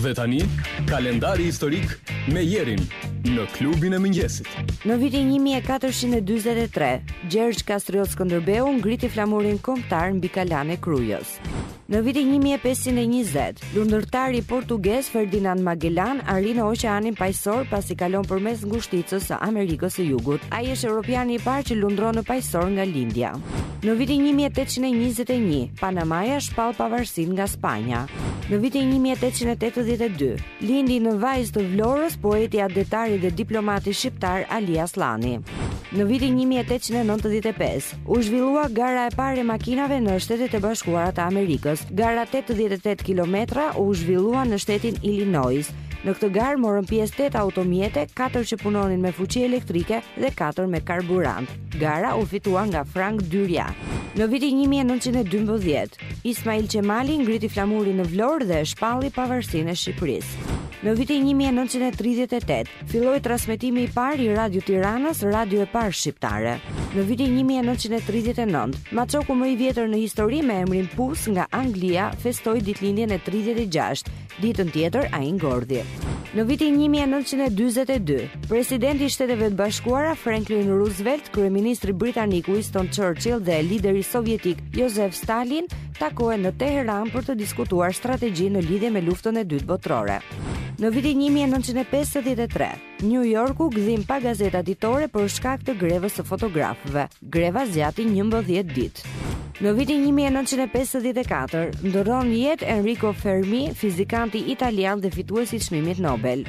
Dhe tani, kalendari historik me Jerin në klubin e mëngjesit. Në vitin 1443, Gjergj Kastriot Skënderbeu ngriti flamurin kombëtar mbi kalanë e Krujës. Në vitin 1520, lundërtari portugez Ferdinand Magellan arrin në oqeanin Paqësor pasi kalon përmes ngushticës së Amerikës së Jugut. Ai është europiani i parë që lundron në Paqësor nga Lindja. Në vitin një mijë e tetëqind e njëzet e një, Panamaja shpall pavarësinë nga Spanja. Në vitin një mijë e tetëqind e tetëdhjetë e dy, lindi në Vajzë të Vlorës poeti, atdhetari dhe diplomati shqiptar Ali Asllani. Në vitin një mijë e tetëqind e nëntëdhjetë e pesë, u zhvillua gara e parë e makinave në Shtetet e Bashkuara të Amerikës. Gara tetëdhjetë e tetë kilometra u zhvillua në shtetin Illinois. Në këtë garë morën pjesë tetë automjete, katër që punonin me fuqi elektrike dhe katër me karburant. Gara u fitua nga Frank Dyrja. Në vitin 1912, Ismail Qemali ngriti flamurin në Vlorë dhe shpalli pavarësinë e Shqipërisë. Në vitin 1938, filloi transmetimi i parë i Radio Tiranës, radio e parë shqiptare. Në vitin 1939, maçoku më i vjetër në histori me emrin Pus nga Anglia festoi ditëlindjen e 36 Ditën tjetër ai ngordhi. Në vitin 1942, presidenti i Shteteve të Bashkuara Franklin Roosevelt, kryeministri britanik Winston Churchill dhe lideri sovjetik Joseph Stalin takohen në Teheran për të diskutuar strategjinë në lidhje me Luftën e Dytë Botërore. Në vitin 1953, New Yorku gdhin pa gazeta ditore për shkak të grevës së fotografëve. Greva zgjati 11 ditë. Në vitin 1954, ndërron jetë Enrico Fermi, fizikanti italian dhe fituesi i çmimit Nobel.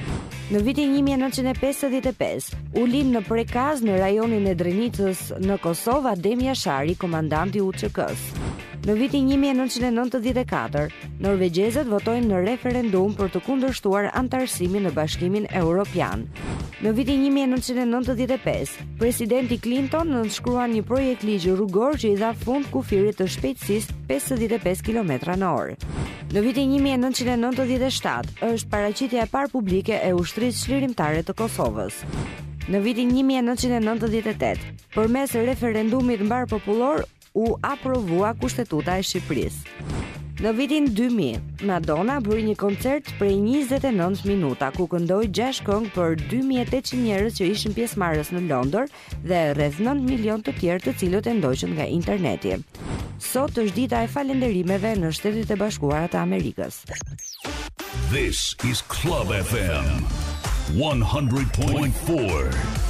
Në vitin 1955, u lind në Prekaz në rajonin e Drenicës në Kosovë Adem Jashari, komandanti i UÇK-së. Në vitin 1994, norvegjezët votojnë në referendum për të kundërshtuar anëtarësimin në Bashkimin Evropian. Në vitin 1995, presidenti Clinton nënshkruan një projektligj rrugor që i dha fund kufirit të shpejtësisë 55 kilometra në orë. Në vitin 1997 është paraqitja e parë publike e Ushtrisë Çlirimtare të Kosovës. Në vitin 1998, përmes referendumit mbarëpopullor, u aprovua Kushtetuta e Shqipërisë. Në vitin 2000, Madonna bëri një koncert prej 29 minuta ku këndoi 6 këngë për 2800 njerëz që ishin pjesëmarrës në Londër dhe rreth 9 milion të tjerë të cilët e ndoqën nga interneti. Sot është dita e falënderimeve në Shtetet e Bashkuara të Amerikës. This is Club FM 100.4.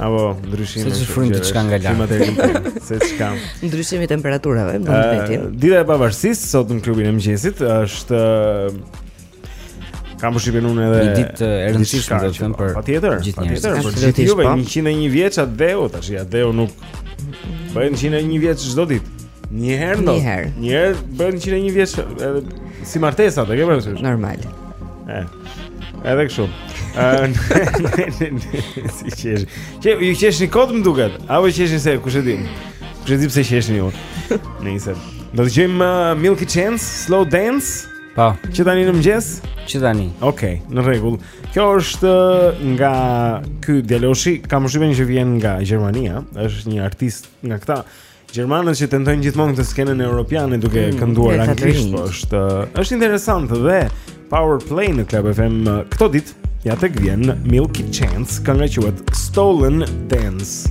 Apo ndryshimi. Se çfarë të çka nga lart. Se çka. Ndryshimi i temperaturave, do të thënë. Dita e pavarësisë sot në klubin e mëngjesit është kam përshtypjen edhe një ditë e rëndësishme do të them për patjetër, patjetër, për gjithë juve 101 vjeç atdheu tash, atdheu nuk bëjnë 101 vjeç çdo ditë. Një herë ndo. Një herë. Një herë bën 101 vjeç edhe si martesa, e ke parasysh? Normal. E. Edhe kështu. Ëh. Si qesh. Ju qeshni kot më duket. Apo qeshni se kush e di. Kush e di pse qeshni ju. Ne do të dëgjojmë uh, Milky Chance, Stolen Dance. Po. Që tani në mëngjes? Që tani. Okej, okay, në rregull. Kjo është uh, nga ky djaloshi, kam përshtypjen që vjen nga Gjermania, është një artist nga këta Gjermanët që tentojnë gjithmonë këtë skenën europiane duke mm, kënduar anglisht, po është është interesant dhe Power Play në Club FM uh, këto ditë ja tek vjen Milky Chance kënga quhet Stolen Dance.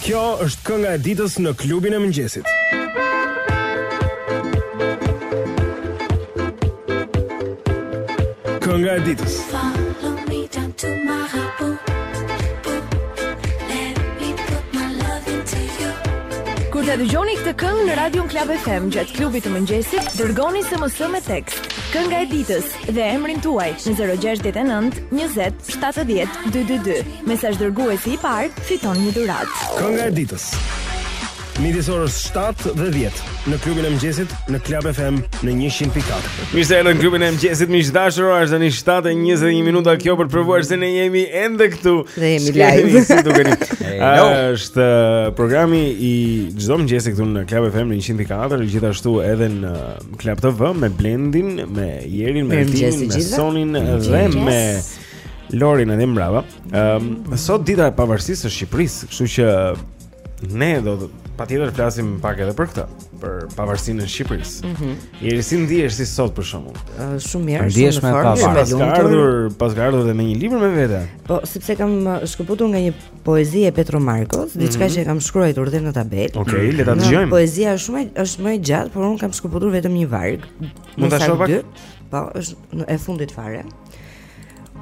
Kjo është kënga e ditës në klubin e mëngjesit. Kënga e ditës. Kur ta dëgjoni këtë këngë në radion Club FM gjatë klubit të mëngjesit, dërgoni SMS me tekst. Kënga e ditës dhe emrin tuaj në 069 20 70 222. Mesazh dërguesi i parë fiton një dhuratë. Kënga e ditës. Midis orës 7 dhe 10 në klubin e mëngjesit në Club FM në 100.4. Mirë se erdhët në klubin e mëngjesit miq të dashur, ora është tani 7:21 minuta. Kjo për të provuar se ne jemi ende këtu. Dhe jemi live. si dukeni. Hello. Është uh, programi i çdo mëngjesi këtu në Club FM në 100.4, gjithashtu edhe në Club TV me blendin, me jerin, me rëndin, me sonin dhe me lorin edhe mbrapa um, Sot dita e pavarësisë së Shqipërisë, kështu që ne do të patjetër të flasim pak edhe për këtë Për pavarësinë e Shqipërisë mm -hmm. Jeri si ndihesh ti sot për shembull uh, Shumë mirë, shumë në formë Paska ardhur, paska ardhur dhe me një libër me vete Po, sepse kam shkëputur nga një poezi e Petro Markos, mhm. diçka mm -hmm. që e kam shkruajtur dhe në tabelë. Okej, okay, le ta dëgjojmë. Poezia është shumë është më e gjatë, por unë kam shkëputur vetëm një varg. Mund ta shoh pak? Po, është e fundit fare.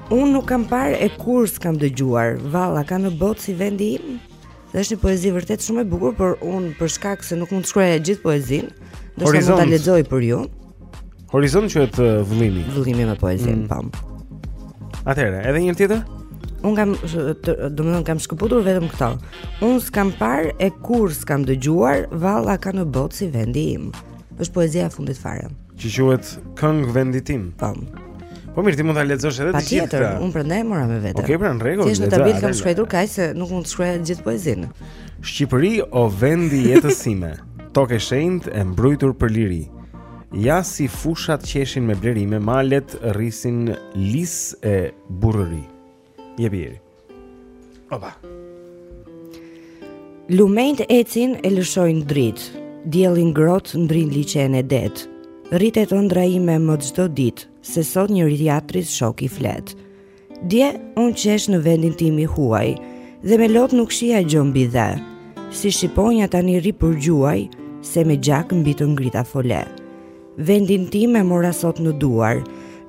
Unë nuk kam parë e kurrë s'kam dëgjuar. Vallë a ka në botë si vendi im. Dhe është një poezi vërtet shumë e bukur, por unë për shkak se nuk mund të shkruaja gjithë poezinë, ndoshta mund ta lexoj për ju. Horizont që është vëllimi. Vëllimi me poezi, mm. pam. Atëherë, edhe një tjetër? Un kam, domethënë kam shkëputur vetëm këto. Un s'kam parë e kurrë s'kam dëgjuar, vallë a ka në botë si vendi im. Është poezia e fundit fare. Që quhet Këngë vendit tim. Pam. Po mirë, ti mund ta lexosh edhe të gjithë. Patjetër, un prandaj e mora me vete. Okej, okay, pra në rregull. Thjesht në tablet kam shkruar kaq se nuk mund të shkruaj gjithë poezinë. Shqipëri o vendi i jetës sime, tokë e shenjtë e mbrojtur për liri. Ja si fushat qeshin me blerime, malet rrisin lis e burrëri. Jepi, bjeri. Opa. Lumenjtë ecin e lëshojnë dritë, dielli ngrohtë ndrin liqen e det, rritet ëndrra ime më çdo ditë, se sot njëri-tjetrit shok i flet. Dje unë qesh në vendin tim i huaj Dhe me lot nuk shihja gjë mbi dhe Si shqiponjë tani rri përgjuar Se me gjak mbi të ngrita fole Vendin tim e mora sot në duar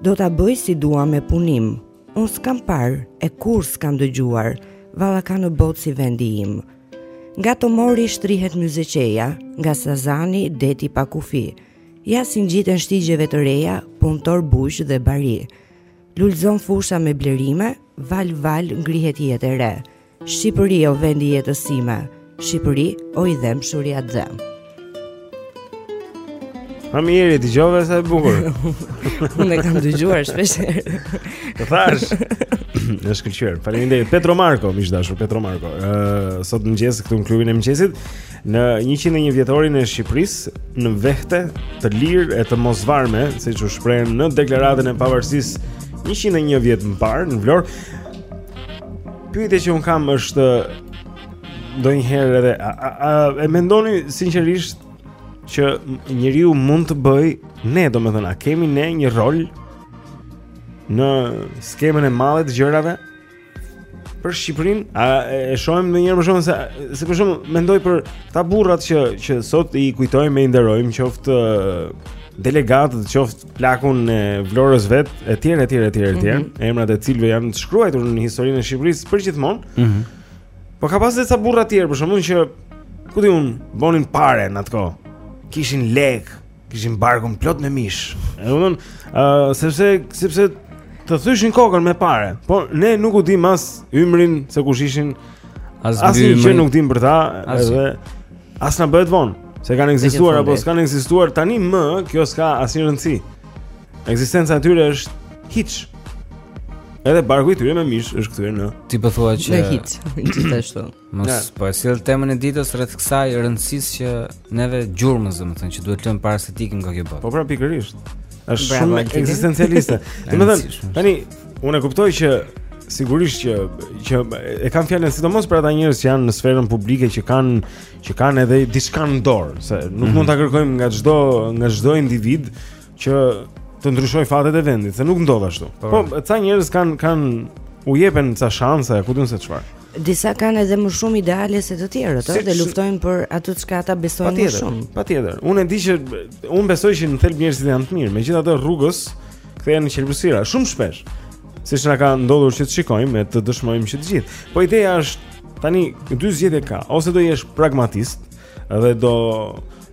Do ta bëj si dua me punim Unë s'kam parë e kurrë s'kam dëgjuar Vallë a ka në botë si vendi im Nga Tomori shtrihet Myzeqeja Nga Sazani deti pa kufi Ja si ngjiten shtigjeve të reja Punëtor, bujq dhe bari Lulëzon fusha me blerime, val val ngrihet jetë e re. Shqipëri o vendi i jetës sime, Shqipëri o i dhembshuri atdhe. Pa mirë, dëgjove sa e bukur Unë e kam dëgjuar shpeshherë Të thashë E shkëlqyer Faleminderit Petro Marko, miq të dashur Petro Marko uh, Sot mëngjes këtu në klubin e mëngjesit Në 101 vjetorin e Shqipërisë, në vehte të lirë e të mosvarme, siç u shprehën në deklaratën e pavarësisë 101 vjet më parë në Vlorë. Pyetja që un kam është ndonjëherë edhe a, a, a e mendoni sinqerisht që njeriu mund të bëjë ne, domethënë, a kemi ne një rol në skemën e madhe të gjërave? për Shqipërinë, a e shohim ndonjëherë më shumë se se për shembull mendoj për kta burrat që që sot i kujtojmë e i nderojmë qoftë delegatët, qoftë plakun e Vlorës vetë, etj, etj, etj, etj, mhm. emrat e të cilëve janë të shkruar në historinë e Shqipërisë përgjithmonë. Ëh. Mhm. Po ka pasur disa burra të tjerë për shembull që ku di un bonin pare në atë kohë. Kishin lek, Kishin barkun plot me mish. E domthon, ë uh, sepse sepse të thyshin kokën me pare. Po ne nuk u dim as emrin se kush ishin. As asnjë gjë nuk dim për ta, as edhe as na bëhet vonë. Se kanë ekzistuar apo s'kanë ekzistuar tani më, kjo s'ka asnjë rëndësi. Ekzistenca e tyre është hiç. Edhe barku i tyre me mish është kthyer në. Ti po thua që në hiç, gjithashtu. Mos po e sjell temën e ditës rreth kësaj rëndësisë që neve gjurmës, domethënë që duhet lënë para se të ikim nga kjo botë. Po pra pikërisht. Është shumë ekzistencialiste. Domethënë, tani unë e kuptoj që sigurisht që që e kam fjalën sidomos për ata njerëz që janë në sferën publike që kanë që kanë edhe diçka në dorë, se nuk mm -hmm. mund ta kërkojmë nga çdo nga çdo individ që të ndryshojë fatet e vendit, se nuk ndodh ashtu. Po, po ca njerëz kanë kanë u jepen ca shanse, ku di unë se çfarë. Disa kanë edhe më shumë ideale se të tjerët, ëh, dhe luftojnë për atë çka ata besojnë më shumë. Patjetër. Unë e di që unë besoj që në thelb njerëzit janë të mirë, megjithatë rrugës kthehen në qelbësira shumë shpesh. Siç na ka ndodhur që të shikojmë e të dëshmojmë që të gjithë. Po ideja është tani dy zgjedhje ka, ose do jesh pragmatist, Edhe do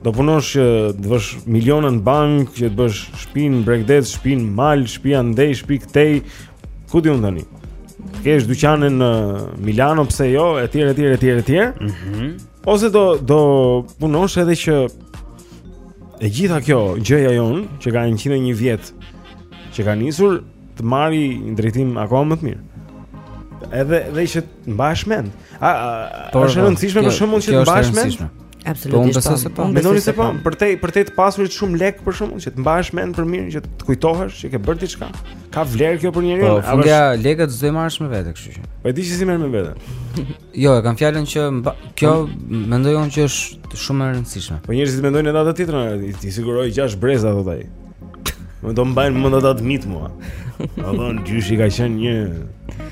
do punosh që të vësh miliona në bank, që të bësh shpi në bregdet, shpi në mal, shpi andej, shpi këtej, ku di unë tani. Të kesh dyqane në Milano, pse jo, e tjera, e tjera, e tjera, e tjera. Mm -hmm. Ose do, do punosh edhe që e gjitha kjo gjëja jonë, që ka njëqind e një vjet, që ka nisur, të marri një drejtim akoma më të mirë. Edhe, edhe që Mbahesh mend. A po, është e po, rëndësishme për shkakun që të mbash mend? Absolutisht. Po, po. po. Mendoni se po, për te për te të pasurit shumë lek për shkakun që të mbahesh mend për mirë që të kujtohesh që ke bërë diçka. Ka vlerë kjo për njeriun. Po, fundja është... lekët s'do i marrësh me vete, kështu që. Po e di që s'i merr me vete. jo, e kam fjalën që mba... kjo mendoj unë që është shumë e rëndësishme. Po njerëzit mendojnë edhe atë tjetrën, i siguroj 6 breza thotë ai. Më do mbajnë më do ta dmit mua. Po do thonë gjyshi ka qenë një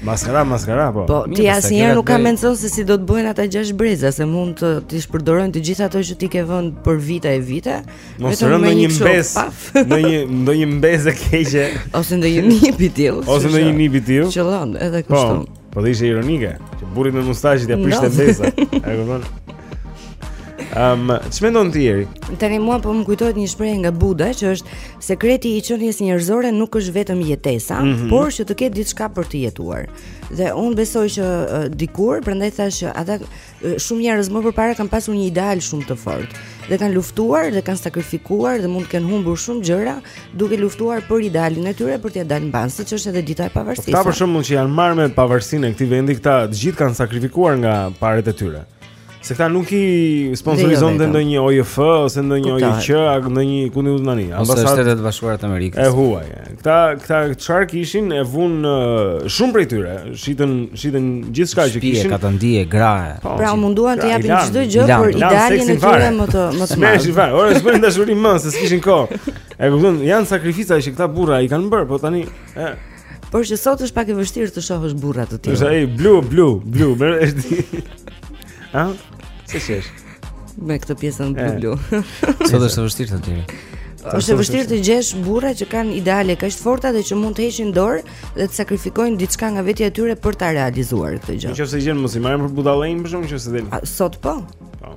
maskara maskara po. Po ti asnjëherë nuk ke mendu se si do të bëhen ata gjashtë breza se mund të t'i shpërdorojnë të gjitha ato që ti ke vënë për vite e vite. Mos rënë në një mbes, në një në një mbesë e keqe ose në një nip i tillë. Ose në një nip i tillë. Qëllon edhe po, kështu. Po dhe ishe ironike, që burrit me mustaqet ja prishte mbesa E kupton Um, ç'mendon ti Eri? Tani mua po më kujtohet një shprehje nga Buda Që është sekreti i qenies njerëzore nuk është vetëm jetesa mm -hmm. Por që të ketë diçka për të jetuar Dhe unë besoj që uh, dikur Prandaj thash që ata Shumë njerëz më përpara kanë pasur një ideal shumë të fortë dhe kanë luftuar dhe kanë sakrifikuar dhe mund të kenë humbur shumë gjëra duke luftuar për idealin e tyre për t'ia dalë mbanë, siç është edhe dita e po, pavarësisë. Këta për shembull që janë marrë me pavarësinë e këtij vendi, këta të gjithë kanë sakrifikuar nga paret e tyre. Se këta nuk i sponsorizonte jo ndonjë OJF ose ndonjë OJQ, ndonjë ku di unë tani, ambasadë. Ose Shtetet e Bashkuara të Amerikës. E huaj. Këta këta çfarë kishin e vun uh, shumë prej tyre, shitën shitën gjithçka që kishin. Shtëpi, katandi e gra. Po, pra u munduan të japin çdo gjë për idealin e tyre më të më të madh. Smesh fare. Ore s'bënë dashuri më se s'kishin kohë. E kupton, janë sakrifica që këta burra i kanë bërë, po tani e Por që sot është pak e vështirë të shohësh burra të tillë. Është ai bllu, bllu, bllu, më është. Ha? Si shesh? me këtë pjesën bllu bllu. Sot është e vështirë të tjerë. Është e vështirë të gjesh burra që kanë ideale kaq të forta dhe që mund të heqin dorë dhe të sakrifikojnë diçka nga vetja e tyre për ta realizuar këtë gjë. Nëse gjen mos i marrin për budallenj për shkak se del. Sot po. Po.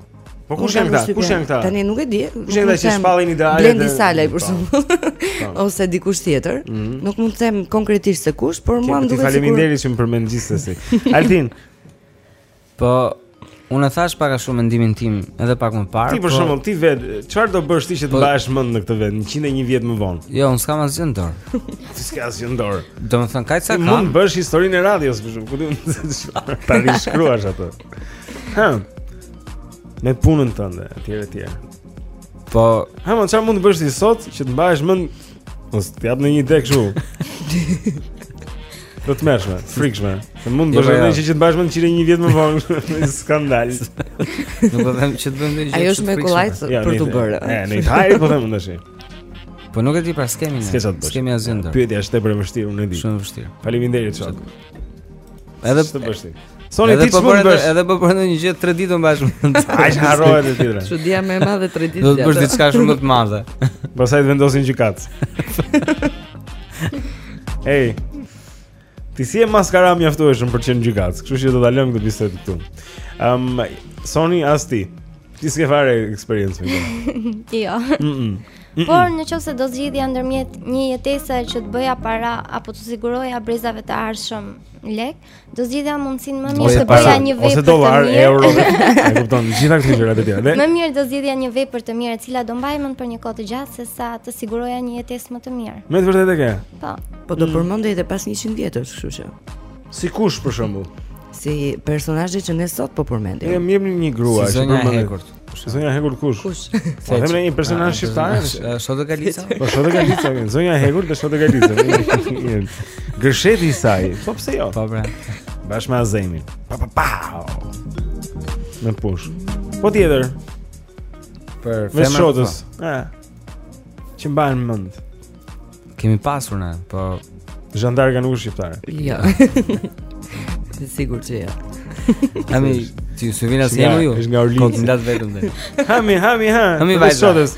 Po kush janë këta? Kush janë këta? Tani nuk e di. Kush janë këta që shpallin ideale? Blendi Salaj për shembull. Po. Po. Ose dikush tjetër. Mhm. Nuk mund të them konkretisht se kush, por mua më duket se Faleminderit që më përmend gjithsesi. Altin, Po Unë e thashë pak a shumë mendimin tim edhe pak më parë. Ti për shembull, ti vetë, çfarë do bësh ti që të mbahesh mend në këtë vend 101 vjet më vonë? Jo, unë s'kam asgjë në dorë. Ti s'ke asgjë në dorë. Domethënë, kaq sa kam? Mund të bësh historinë e radios për shembull, ku ti ta rishkruash atë. Hë. Me punën tënde, etj etj. Po, ha, më çfarë mund të bësh ti sot që të mbahesh mend Mos të jap unë një ide kështu. Të tmerrshme, frikshme Në mund jo, të bërshme jo. që që të bërshme njëqind e një vjet më vonë Një skandal Në po them që të bënte një gjë të frikshme Ajo është më kollajtë jo, për të bërë E, në i thajri po them në shi Po nuk e di pra s'kemi ne S'kemi asgjë në dorë Pyetja është tepër e vështirë, unë e di Shumë e vështirë Faleminderit të shokë Edhe të bësh. Soni ti çfarë bën? Edhe po bëre një gjë 3 ditë mbahesh. Aq harrohet e tjera. Çudia më e madhe 3 ditë. Do të bësh diçka shumë më të madhe. Pastaj të vendosin gjyqtar. Ej. Ti s'je maskara mjaftueshëm për të qenë gjyqtar. Kështu që do ta lëmë këtë bisedë këtu. Ëm um, Soni as ti. Ti s'ke fare eksperiencë me këtë. Jo. Por në qoftë se do zgjidhja ndërmjet një jetese që të bëja para apo të siguroja brezave të ardhshëm lekë, do zgjidhja mundësinë më mirë të bëja një vepër të mirë. Ose dolar, euro, e kupton, gjitha këto gjërat e tjera. Dhe... Më mirë do zgjidhja një vepër të mirë, e cila do mbahej mend për një kohë të gjatë se sa të siguroja një jetesë më të mirë. Me të vërtetë e ke? Po. Po do përmendej edhe pas 100 vjetësh, kështu që. Si kush për shembull? Si personazhi që ne sot po përmendim. E mirë një grua si që përmendim. Zonja e Hekurt kush? Kush? Po them një personazh shqiptar. Shote Galica. Po Shote Galica, zonja e Hekurt dhe Shote Galica. Gërsheti i saj. Po pse jo? Po pra. Bashkë me Azemin. Pa pa pa. Me pushkë. Po tjetër. Për femrat. E Shotës. Ëh. Po. Që mbahen mend. Kemi pasur ne, po Zhandarka nuk është shqiptare. Jo. Sigurt që jo. Hami, ti ju sivina si jemi ju. Është nga Orlean. Po ndat vetëm ne. Hami, hami, ha. Hami vaj. Sotës.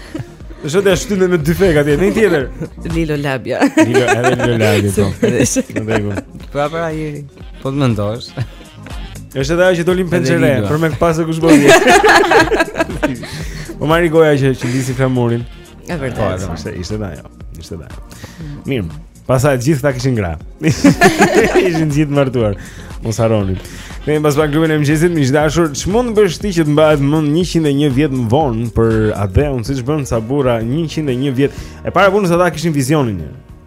Është dhe Shota me dyfek atje, në një tjetër. Lilo labja. Lilo, edhe Lilo labja, po. Në rregull. Po apo ai jeri? Po të mendosh. Është edhe ajo që doli në penxhere, për me pasë kush bëu. Po Marigoja që qëndisi flamurin. E vërtetë. Po, edhe pse ishte dhe ajo. Ishte dhe ajo. Mm. Mirë. Pastaj gjithë ta kishin gra. Ishin gjithë martuar. Mos harroni. Ne jemi pas pak klubin e mëngjesit, miq dashur, ç'mund të bësh ti që të mbahet më 101 vjet më vonë për atdheun, siç bën ca burra 101 vjet. E para punës ata kishin vizionin. Një.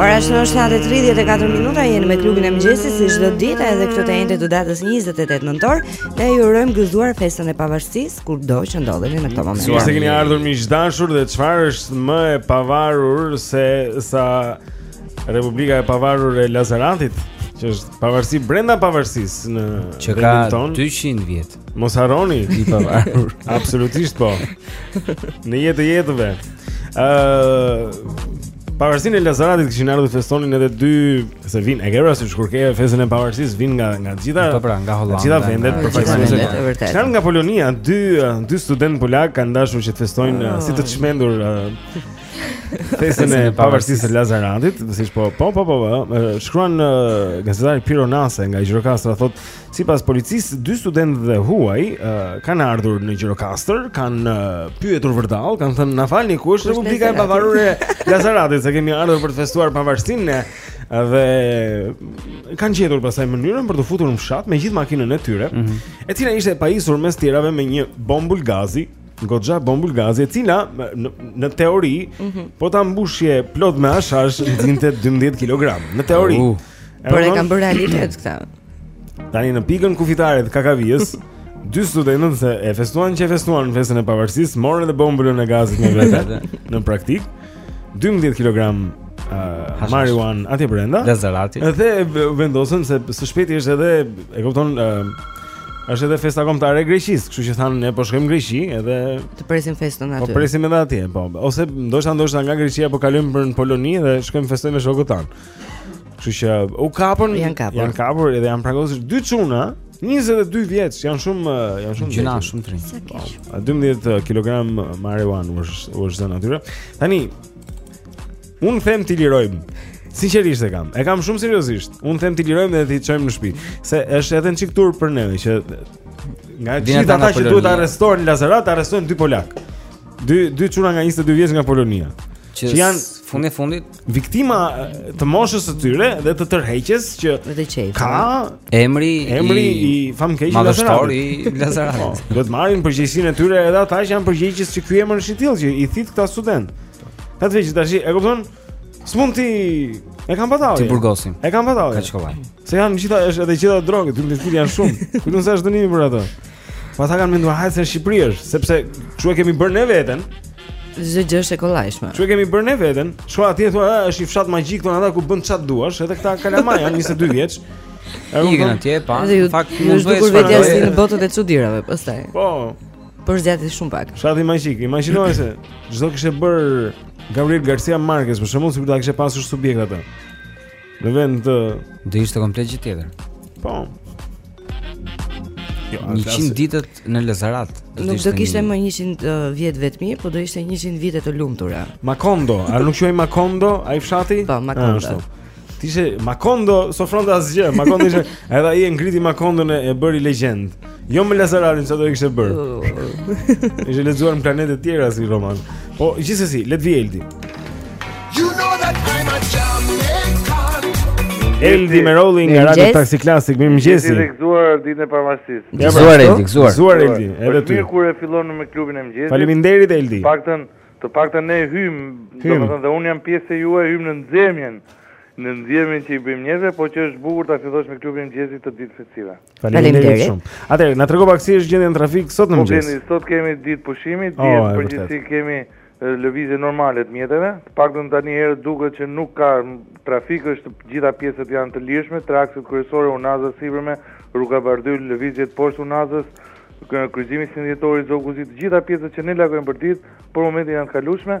Ora është 7:34 minuta, jemi me klubin e mëngjesit si çdo ditë edhe këtë të enjte të datës 28 nëntor. Ne ju urojmë gëzuar festën e pavarësisë kudo që ndodheni në këtë moment. Mirë se keni ardhur miq dashur dhe çfarë është më e pavarur se sa Republika e Pavarur e Lazaratit, që është pavarësi brenda pavarësisë në që ka 200 vjet. Mos harroni i pavarur. Absolutisht po. Në jetë të jetëve. Ëh, uh, Pavarësinë e Lazaratit kishin ardhur festonin edhe dy, se vin, e ke parë si kur ke festën e pavarësisë vin nga, nga gjitha, po, pra, nga Hollanda, gjitha vendet, përfaqësi nga gjitha vendet, që nga Polonia, dy, dy studentë polakë kanë dashur që të festojnë oh. si të të çmendur festën e pavarësisë së Lazaratit, siç po, po, po, po, po, shkruan uh, gazetari Piro Nase nga Gjirokastra, thotë, Sipas policisë, dy studentët e huaj uh, kanë ardhur në Gjirokastër, kanë uh, pyetur vërdall, kanë thënë na falni ku është Republika e Pavarur e Lazaratit, se kemi ardhur për të festuar pavarësinë ne dhe kanë gjetur pastaj mënyrën për t'u futur në fshat me gjithë makinën e tyre, mm -hmm. e cila ishte e pajisur mes tjerave me një bombul gazi, goxha bombul gazi, e cila në, në teori mm -hmm. po ta mbushje plot me hashash nxinte 12 kg. Në teori. Uh. Por e kanë bërë realitet këta. Tani në pikën kufitare të Kakavijës, dy studentët si e festuan që e festuan festën e pavarësisë, morën dhe bombulën e gazit me vete në praktikë. 12 kg uh, marijuanë atje brenda. Lazarati. Dhe vendosën se së shpejti është edhe, e kupton, uh, është edhe festa kombëtare e Greqisë, kështu që thanë ne po shkojmë në Greqi edhe të presim festën aty. Po presim edhe atje, po. Ose ndoshta ndoshta nga Greqia po kalojmë për në Poloni dhe shkojmë festojmë me shokët tanë. Kështu që u kapën, janë kapur, janë kapur edhe janë prangosur dy çuna, 22 vjeç, janë shumë janë shumë çuna shumë të rinj. 12 kg marijuanë u është u është dhënë atyre. Tani un them ti lirojmë. Sinqerisht e kam. E kam shumë seriozisht. Un them ti lirojmë dhe ti çojmë në shtëpi, se është edhe një çik turp për ne që nga gjithë ata që duhet të arrestohen në Lazarat, arrestojnë dy polakë. Dy dy çuna nga 22 vjeç nga Polonia. Që janë fundi fundit viktima të moshës së tyre dhe të tërheqjes që ka emri emri i, i famkeq Lazarat. i Lazarat. Po, do të marrin përgjegjësinë e tyre edhe ata që janë përgjegjës që ky emër është i tillë që i thith këta studentë. Atë veç tash e kupton? S'mund ti e kam patalli. Ti burgosim. E kam patalli. Kaq kollaj. Se janë gjitha është edhe gjitha drogë, dy ndërtimi janë shumë. Kujtun se është dënimi për ato. Po ata kanë menduar hajse në Shqipëri është, sepse çu e kemi bërë ne veten. Çdo gjë është e kollajshme. Çu e kemi bërë ne veten? Shko atje thua, është një fshat magjik thonë ata ku bën ça të duash, edhe këta kalamaj janë 22 vjeç. Ikën atje, pa. Në fakt mund të bëhet vetja si në botën e çudirave, pastaj. Po. Po zgjati shumë pak. Fshati magjik, imagjinoj se ç'do kishte bër Gabriel Garcia Marquez, për shembull, sikur ta kishte pasur subjekt atë. Në vend të do ishte komplet gjë tjetër. Po. Jo, 100 ditët në Lazarat. Nuk do kishte më 100 uh, vjet vetmi, po do ishte 100 vite të lumtura. Makondo, a nuk quhej Makondo ai fshati? Po, Makondo. Ç'ishte Makondo, s'ofronte asgjë. Makondo ishte, edhe ai e ngriti Makondon e bëri legjendë. Jo me Lazaratin çfarë do kishte bër. Ishte lexuar në planete të tjera si roman. Po gjithsesi, le të vi Eldi. You know that I'm a Jamaican. Eldi me rolling në Radio Taxi Classic, më mëngjesi. Ti gëzuar ditën e pavarësisë. Ja, gëzuar Eldi, gëzuar. Gëzuar Eldi, edhe ty. Mirë kur e fillon me klubin e mëngjesit. Faleminderit Eldi. Paktën, të paktën ne hym, domethënë dhe un jam pjesë e juaj, hym në nxemjen. Në nxemjen që i bëjmë njerëzve, po që është bukur ta fillosh me klubin e mëngjesit këto ditë festive. Faleminderit shumë. Atëherë, na trego pak si është gjendja në trafik sot në po, mëngjes. Po Blendi, sot kemi ditë pushimi, oh, ditë oh, përgjithësi kemi lëvizje normale të mjeteve. Të paktën tani herë duket që nuk ka trafik, është gjitha pjesët janë të lirshme, tre akset kryesore Unaza e sipërme, rruga Bardhyl, lëvizjet poshtë Unazës, kryqëzimi sindjetori Zogu i Zi, të gjitha pjesët që ne flasim për ditë, për momentin janë të kalueshme.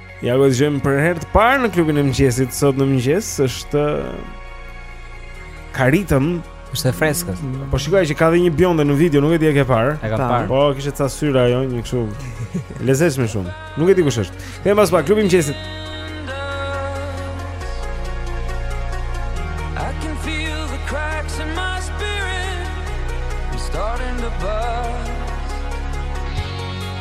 Ja ku e dëgjojmë për herë të parë në klubin e mëngjesit sot në mëngjes është ka ritëm është e freskët. Po shikoja që ka dhe një bjonde në video, nuk e di a e ke parë. E kam parë. Po kishte ca syra ajo, një kështu. Lezetshme shumë. Nuk e di kush është. Kemi pas pa klubin e mëngjesit.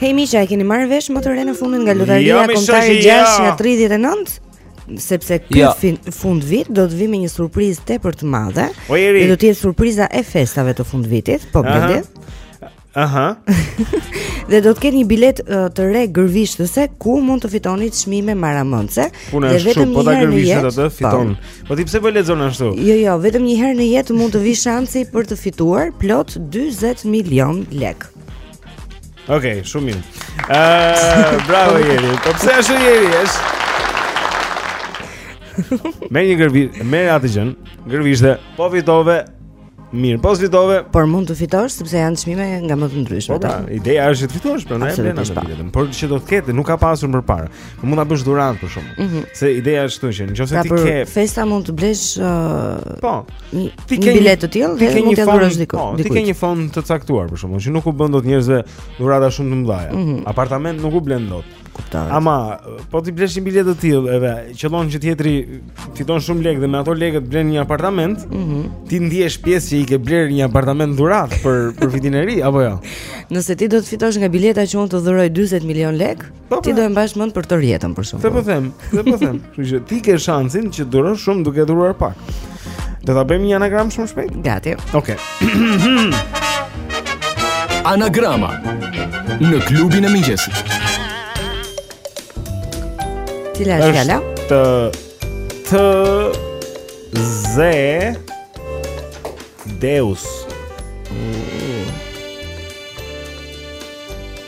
Hej miq,, a e keni marrë vesh më të renë e fundit nga lotaria jo, kombëtare 6 nga 39? sepse ky jo. fin, fund vit do të vijë me një surprizë tepër të madhe. Dhe do të jetë surpriza e festave të fund vitit, po blendi. Aha. dhe do të ketë një bilet uh, të re gërvishtëse ku mund të fitoni çmime marramendëse. Dhe vetëm po një herë në jetë atë po. fiton. Po ti pse po lexon ashtu? Jo, jo, vetëm një herë në jetë mund të vijë shansi për të fituar plot 40 milion lekë. Okej, okay, shumë mirë. Ëh, bravo Jeri. Po pse ashtu Jeri, është? Me një gërvi, merr atë gjënë, gërvishte, po fitove Mirë, po fitove. Por mund të fitosh sepse janë çmime nga më të ndryshme. Po, pra, ideja është të fitosh, prandaj e blen atë biletën. Por që do të ketë, nuk ka pasur më parë. Po mund ta bësh dhuratë për shembull. Mm -hmm. Se ideja është kjo që nëse pra, ti ke festa mund të blesh uh... Po. ti ke një biletë të tillë dhe mund ta dhurosh diku. Po, ti ke një fond të caktuar për shembull që nuk u bën dot njerëzve dhurata shumë të mëdha. Mm -hmm. Apartament nuk u blen dot. Kuptoj. Ama po t'i blesh një biletë të tillë edhe qëllon që tjetri fiton shumë lekë dhe me ato lekë të blen një apartament, mm -hmm. ti ndihesh pjesë që i ke blerë një apartament dhuratë për për vitin e ri apo jo? Nëse ti do të fitosh nga bileta që unë të dhuroj 40 milion lekë, Po, ti po. do e mbash mend për tërë jetën për shkak. Ta po them, ta po them. Kështu që ti ke shansin që dhuron shumë duke dhuruar pak. Do ta bëjmë një anagram shumë shpejt? Gati. Okej. Okay. Anagrama në klubin e mëngjesit. Cila është fjala? Të të ze Deus.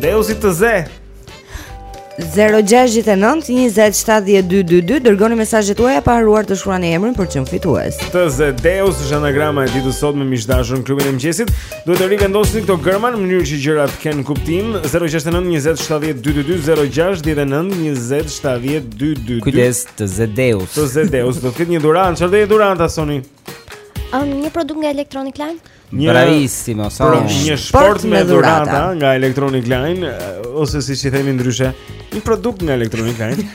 Deusi të ze. 0692070222 dërgoni mesazhet tuaja pa harruar të shkruani emrin për çmimin fitues. Të ze Deus është anagrama e ditës sotme miq të dashur në klubin e mëngjesit. Duhet të rivendosni këto germa në mënyrë që gjërat të kenë kuptim. 0692070222 0692070222. Kujdes të ze Deus. Të ze Deus do të ketë një dhuratë, çfarë do të jetë dhurata Soni? Um, një produkt nga Electronic Line? Një bravissimo, sa për një shportë me dhurata nga Electronic Line ose siç i themi ndryshe, një produkt nga Electronic Line.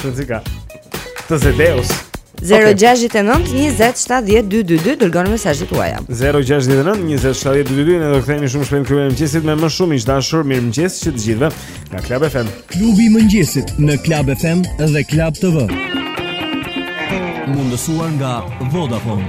Fizika. Të ze Deus. 069 20 70 222 dërgoni mesazhet tuaja. 069 20 70 222 ne do të kthehemi shumë shpejt klubin e mëngjesit me më shumë miq të dashur mirëmëngjes që të gjithëve nga Club FM. Klubi i mëngjesit në Club FM dhe Club TV. Mundësuar nga Vodafone.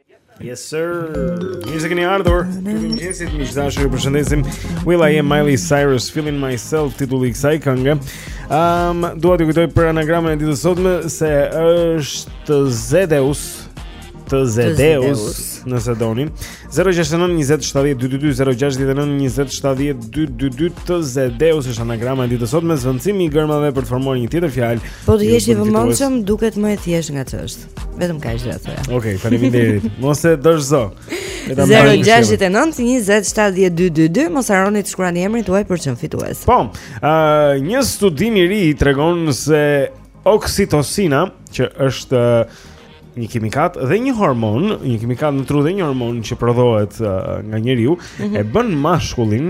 Yes sir. Mirë se keni ardhur. Mirëmëngjesi, miq të dashur, ju përshëndesim. Will I am Miley Cyrus feeling myself titulli i kësaj kënge. Ehm, um, dua t'ju kujtoj për anagramën e ditës së sotme është Zedeus të Zedeus, nëse doni. 069 20 70 222 069 20 70 222 të Zedeus është anagrama e ditës së sotme zvendësimi i gërmave për të formuar një tjetër fjalë. Po të jesh i vëmendshëm duket më e thjeshtë nga ç'është. Vetëm kaq dhe atë. Okej, okay, faleminderit. Mos e dorëzo. 0692070222 mos harroni të shkruani emrin tuaj për çmimin fitues. Po. Ë, uh, një studim i ri tregon se oksitocina, që është uh, një kimikat dhe një hormon, një kimikat në tru dhe një hormon që prodhohet uh, nga njeriu, mm -hmm. e bën mashkullin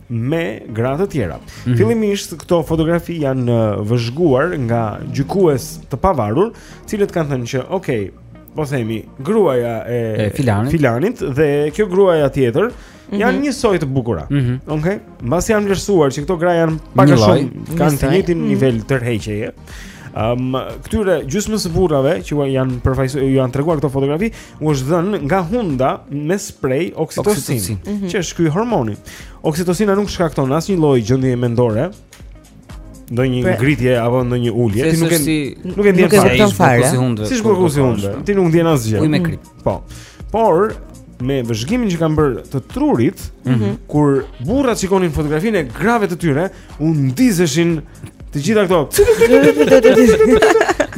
me gra të tjera. Mm -hmm. Fillimisht këto fotografi janë vëzhguar nga gjykues të pavarur, të cilët kanë thënë që, ok, po themi, gruaja e, e filanit. filanit dhe kjo gruaja tjetër mm -hmm. janë njësoj të bukura. Mm -hmm. Ok, mbasi janë vlerësuar që këto gra janë pak a shumë kanë të njëjtin mm -hmm. nivel tërheqjeje. Um, këtyre gjysmës së burrave që janë përfaqësuar janë treguar këto fotografi, u është dhënë nga hunda me sprej oksitosin, oksitosin. Mm -hmm. që është ky hormoni. Oksitosina nuk shkakton asnjë lloj gjendje mendore, ndonjë pra, ngritje apo ndonjë ulje, ti nuk e di, nuk e ndjen fare. Nuk e ndjen fare. Si hundë. Si shkarkues hundësh. Ti nuk ndjen asgjë. Ujë me mm. krip. Po. Por me vëzhgimin që kanë bërë të trurit, mm -hmm. kur burrat shikonin fotografinë e grave të tyre, u ndizeshin të gjitha këto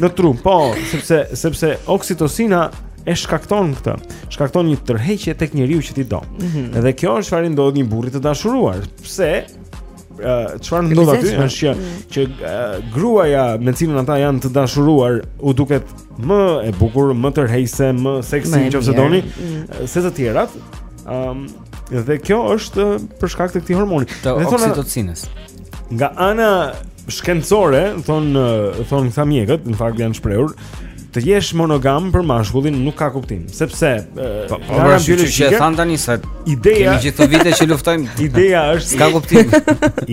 në tru, po, sepse sepse oksitocina e shkakton këtë. Shkakton një tërheqje tek njeriu që ti do. Mm -hmm. Dhe kjo është çfarë i ndodh një burri të dashuruar. Pse? çfarë ndodh aty është që mm. që gruaja me cilën ata janë të dashuruar u duket më e bukur, më tërheqëse, më seksi nëse doni mm. se të tjerat. Ëm um, Dhe kjo është për shkak të këtij hormoni. Të oksitocinës. Nga ana shkencore, thon thon këta mjekët, në fakt janë shprehur, të jesh monogam për mashkullin nuk ka kuptim, sepse po, po nga biologjia që thon tani se ideja kemi gjithë vite që luftojmë. Ideja është ka kuptim.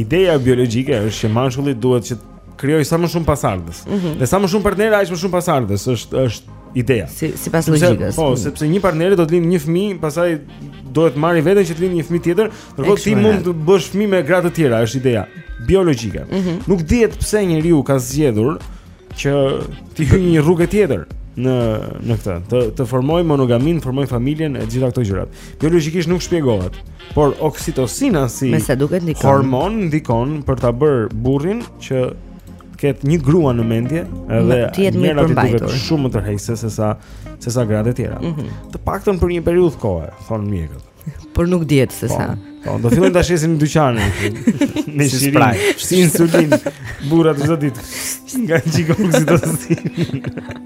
Ideja biologjike është që mashkulli duhet që krijojë sa më shumë pasardhës. Mm -hmm. Dhe sa më shumë partnere, aq më shumë pasardhës është është ideja. Si sipas logjikës. Po, mm. sepse një partnere do të lindi një fëmijë, pastaj duhet të marrë veten që të lindi një fëmijë tjetër, ndërkohë ti mund të bësh fëmijë me gra të tjera, është ideja biologjike. Mm -hmm. Nuk dihet pse njeriu ka zgjedhur që t'i hyjë një rruge tjetër në në këtë, të të formojë monogaminë, të formojë familjen e gjitha këto gjërat. Biologjikisht nuk shpjegohet. Por oksitocina si hormon ndikon për ta bërë burrin që të ketë një grua në mendje dhe për t'iu dukur shumë më tërheqëse se sa se sa gratë e tjera. Mm -hmm. Të paktën për një periudhë kohe, thonë mjekët. Por nuk dihet se po, sa. Po, do fillojmë ta shesim në dyqan. Me shiringë, si insulinë, burrat çdo ditë. Nga një çikë oksitocinë.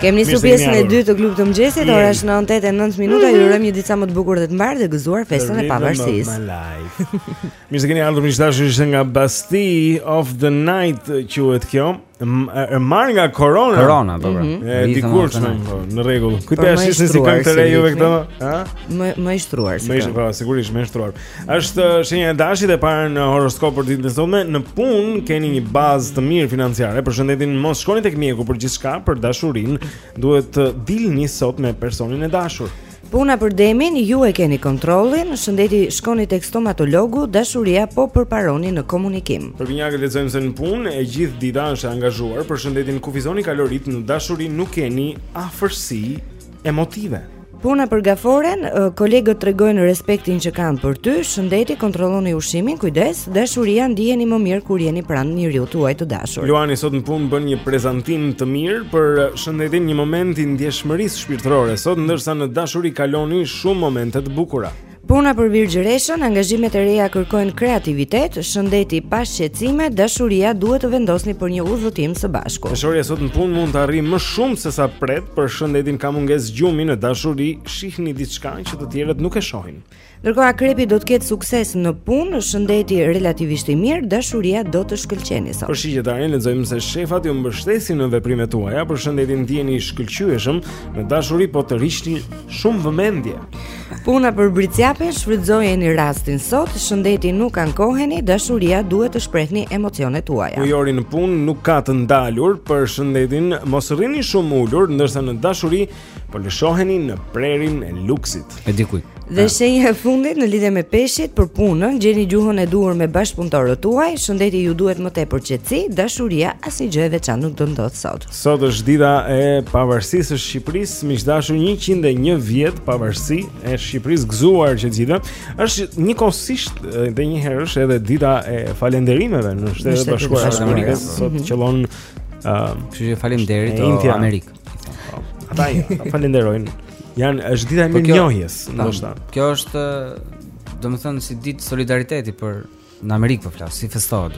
Kemi nisur pjesën e dytë të klubit të mëngjesit, ora është 9:09 minuta. Ju urojmë një ditë sa më të bukur dhe të mbarë dhe gëzuar festën e pavarësisë. Mirë se keni ardhur miq të dashur, ishte nga Bastille Of the Night quhet kjo. E marr nga Corona. Corona, po. po. Mhm. E dikur shumë po, në rregull. Kujt e ashtu se si kanë të rejë vetë, ha? Më i shtruar si. Më po, sigurisht më i shtruar. Është shenja e dashit e parë në horoskop për ditën e sotme. Në punë keni një bazë të mirë financiare. Për shëndetin, mos shkoni tek mjeku për gjithçka, për dashurinë. Duhet të dilni sot me personin e dashur. Puna për demin, ju e keni kontrollin. Shëndeti, shkoni tek stomatologu, dashuria po përparoni në komunikim. Për binjakët lexojmë se në punë e gjithë dita është e angazhuar. Për shëndetin, kufizoni kaloritë në dashuri, nuk keni afërsi emotive. Puna për gaforren, kolegët tregojnë respektin që kanë për ty, shëndeti, kontrolloni ushqimin, kujdes, dashuria ndiheni më mirë kur jeni pranë njeriu tuaj të dashur. Luani sot në punë bën një prezantim të mirë për shëndetin, një moment i ndjeshmërisë shpirtërore. Sot ndërsa në dashuri kaloni shumë momente të bukura. Puna për Virgjëreshën, angazhimet e reja kërkojnë kreativitet, shëndeti pa shqetësime, dashuria duhet të vendosni për një udhëtim së bashku. Peshorja sot në punë mund të arrijë më shumë se sa pret, për shëndetin ka mungesë gjumi në dashuri, shihni diçka që të tjerët nuk e shohin. Ndërkohë akrepi do të ketë sukses në punë, shëndeti relativisht i mirë, dashuria do të shkëlqeni sot. Për shigjetarin lexojmë se shefat ju mbështesin në veprimet tuaja, për shëndetin ndiheni i shkëlqyeshëm, në dashuri po tërhiqni shumë vëmendje. Puna për bricjapin shfrytëzojeni rastin sot, shëndeti nuk ankoheni, dashuria duhet të shprehni emocionet tuaja. Ujori në punë nuk ka të ndalur për shëndetin, mos rrini shumë ulur, ndërsa në dashuri po lëshoheni në prehrin e luksit. E dikujt. Dhe shenja e fundit në lidhje me peshqit për punën, gjeni gjuhën e duhur me bashkëpunëtorët tuaj, shëndeti ju duhet më tepër qetësi, dashuria asnjë gjë e veçantë nuk do ndodhë sot. Sot është dita e pavarësisë së Shqipërisë, miq të dashur, 101 vjet pavarësi e Shqipërisë gëzuar të gjithë. Është njëkohësisht dhe njëherësh edhe dita e falënderimeve në Shtetet e Bashkuara të Amerikës. Sot mhm. qëllon ë, kështu që faleminderit o Amerikë. Ata falënderojnë. Jan është dita e po mirënjohjes, ndoshta. Kjo është, domethënë si ditë solidariteti për Në Amerikë po flas, si festohet.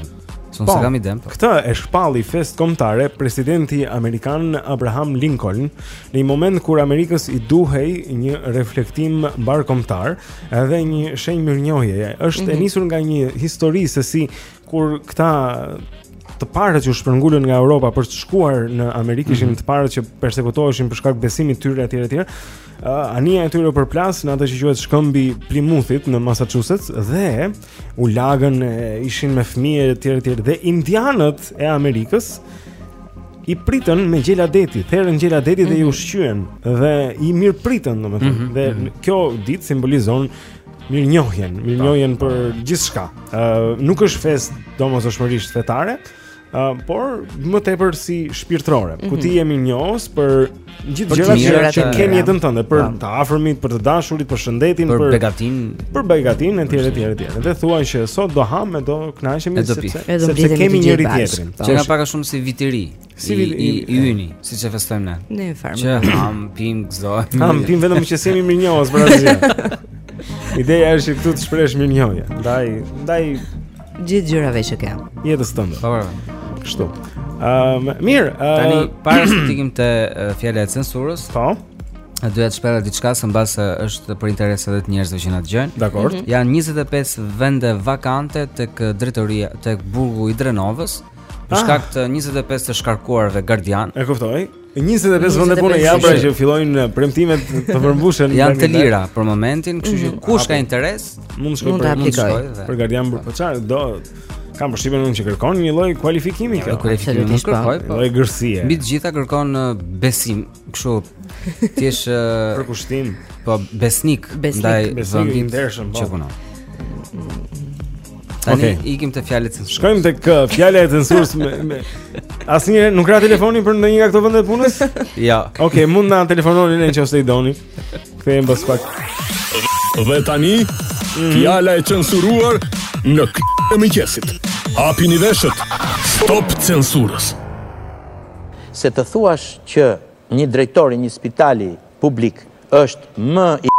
S'e di po, s'e kam idenë. Po. Këtë e shpalli festë kombëtare presidenti amerikan Abraham Lincoln në një moment kur Amerikës i duhej një reflektim mbarëkombëtar edhe një shenjë mirënjohjeje. Është mm -hmm. e mhm. nisur nga një histori se si kur këta të parët që u shpërngulën nga Europa për të shkuar në Amerikë ishin mm -hmm. të parët që persekutoheshin për shkak të besimit të tyre etj etj. Uh, anija e tyre u përplas në atë që quhet shkëmbi i Plimuthit në Massachusetts dhe u lagën e, ishin me fëmijë e tjera, e tjera dhe indianët e Amerikës i pritën me gjela deti, therën gjela deti mm -hmm. dhe i mhm. ushqyen dhe i mirëpritën domethënë. Mm -hmm. Dhe mhm. kjo ditë simbolizon mirënjohjen, mirënjohjen për gjithçka. Ë uh, nuk është festë domosdoshmërisht fetare, Uh, por më tepër si shpirtërore, mm -hmm. ku ti mhm. je mirënjohës për gjithë gjërat që, që, që ke në jetën tënde, për pa. Po. të afërmit, për të dashurit, për shëndetin, për begatinë, për begatinë etj etj etj. Dhe thua që sot do hamë e do kënaqemi sepse sepse kemi njëri-tjetrin. Qenka pak a shumë si Viti i Ri, si i, i, i yni, siç e festojmë ne. Në formë. Që hamë, pimë, gëzohemi. Hamë, pimë vetëm që s'jemi mirënjohës për asgjë. Ideja është që këtu të shprehësh mirënjohje. Ndaj, ndaj Gjithë gjërave që ke. Jetës tënde. Po, po, po. Kështu. Ëm, uh, mirë, uh... tani para se të ikim te, uh, fjala e censurës. Po. Doja të shpallja diçka se mbase është për interes edhe të njerëzve që na dëgjojnë. Dakord. Mm -hmm. Janë 25 vende vakante tek drejtoria tek burgu i Drenovës. Për ah. shkak të 25 të shkarkuarve gardianë. E kuptoj. 25 vende pune janë pra që fillojnë eh, premtimet të përmbushen. Janë të lira për momentin, kështu që mhm. kush ka interes, mund të shkojë për mund të shkojë për gardian për çfarë do kam përshtypjen unë që kërkon një lloj kualifikimi këtu. Kualifikimi nuk po. kërkoj, po. Lloj egërsie. Mbi të gjitha kërkon eh, besim, kështu ti je eh, përkushtim, po besnik ndaj vendit që punon. Tani okay. ikim te fjala e censurës. Shkojmë tek uh, fjala e censurës me, me... Asnjë nuk ra në telefon për ndonjë nga këto vende pune? ja. Okej, okay, mund na telefononi në qoftë se i doni. Kthehem pas pak. Dhe tani mhm. fjala e censuruar në këtë mëngjes. Hapini veshët. Stop censurës. Se të thuash që një drejtor i një spitali publik është më i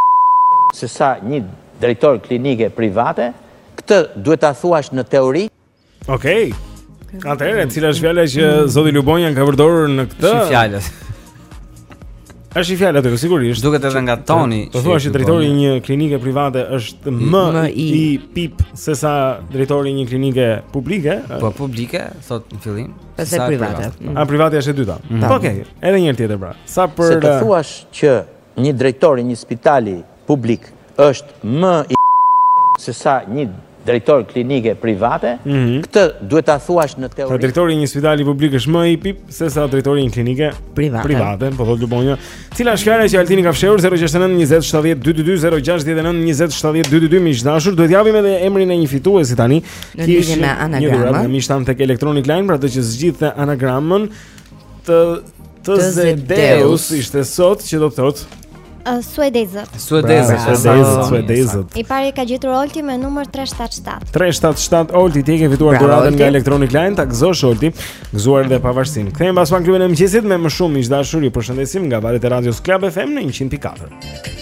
se sa një drejtor klinike private, këtë duhet ta thuash në teori. Okej. Okay. Atëherë, cila është fjala që zoti Lubonja ka përdorur në këtë? S'i fjalë? Është një fjalë aty, sigurisht. Duket edhe nga toni. Po thua se drejtori i një klinike private është më i pip se sa drejtori i një klinike publike? Po publike, thotë në fillim. Pastaj private. A private është e dyta. Mhm. Po, okej, edhe një herë tjetër pra. Sa për Se të thuash që një drejtor i një spitali publik është më i se sa një drejtor klinike private, mhm. këtë duhet ta thuash në teori. Pra drejtori i një spitali publik është më i pip se sa drejtori i një klinike private. Private, po thotë Lubonja. Cila është fjala që Altini ka fshehur 069 20 70 222 069 20 70 222 miq të dashur, duhet të japim edhe emrin e një fituesi tani. Në lidhje me anagramën. Një dhuratë nga Mishtan tek Electronic Line për atë që zgjidhte anagramën të Zedeus ishte sot që do të thotë uh, Suedezët. Suedezët, Suedezët, Suedezët. I pari ka gjetur Olti me numër 377. 377 Olti ti ke fituar dhuratën nga Electronic Line, ta gëzosh Olti, gëzuar dhe pavarësinë. Kthehemi pas pak klubin e mëngjesit me më shumë miq të dashur. Ju përshëndesim nga valët e radios Club FM në 100.4.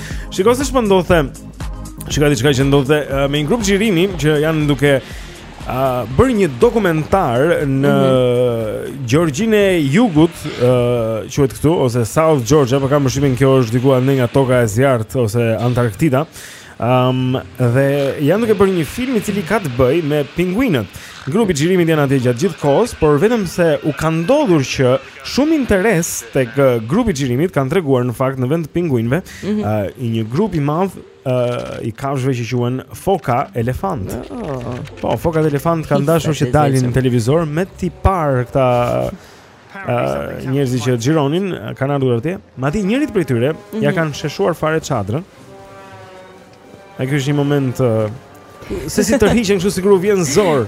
Shikoj se ç'po ndodhte. Shikoj diçka që ndodhte uh, me një grup xhirimi që janë duke uh, bërë një dokumentar në mm -hmm. Gjorgjin e Jugut, uh, quhet këtu ose South Georgia, por kam përshtypjen kjo është diku andej nga Toka e Zjarrtë ose Antarktida. Um, dhe janë duke bërë një film i cili ka të bëjë me pinguinët. Grupi i xhirimit janë atje gjatë gjithë kohës, por vetëm se u ka ndodhur që Shumë interes tek uh, grupi i xhirimit kanë treguar në fakt në vend të pinguinëve, mm -hmm. uh, një grup i madh uh, i kafshëve që quhen foka elefant. Oh. Po, foka elefant kanë dashur që të dalin në televizor me t'i parë këta uh, njerëzit që xhironin kanë ardhur atje. Madje njërit prej tyre mm -hmm. ia mhm. kanë sheshuar fare çadrën. A ky është një moment uh, se si tërhiqen kështu sikur u vjen zor.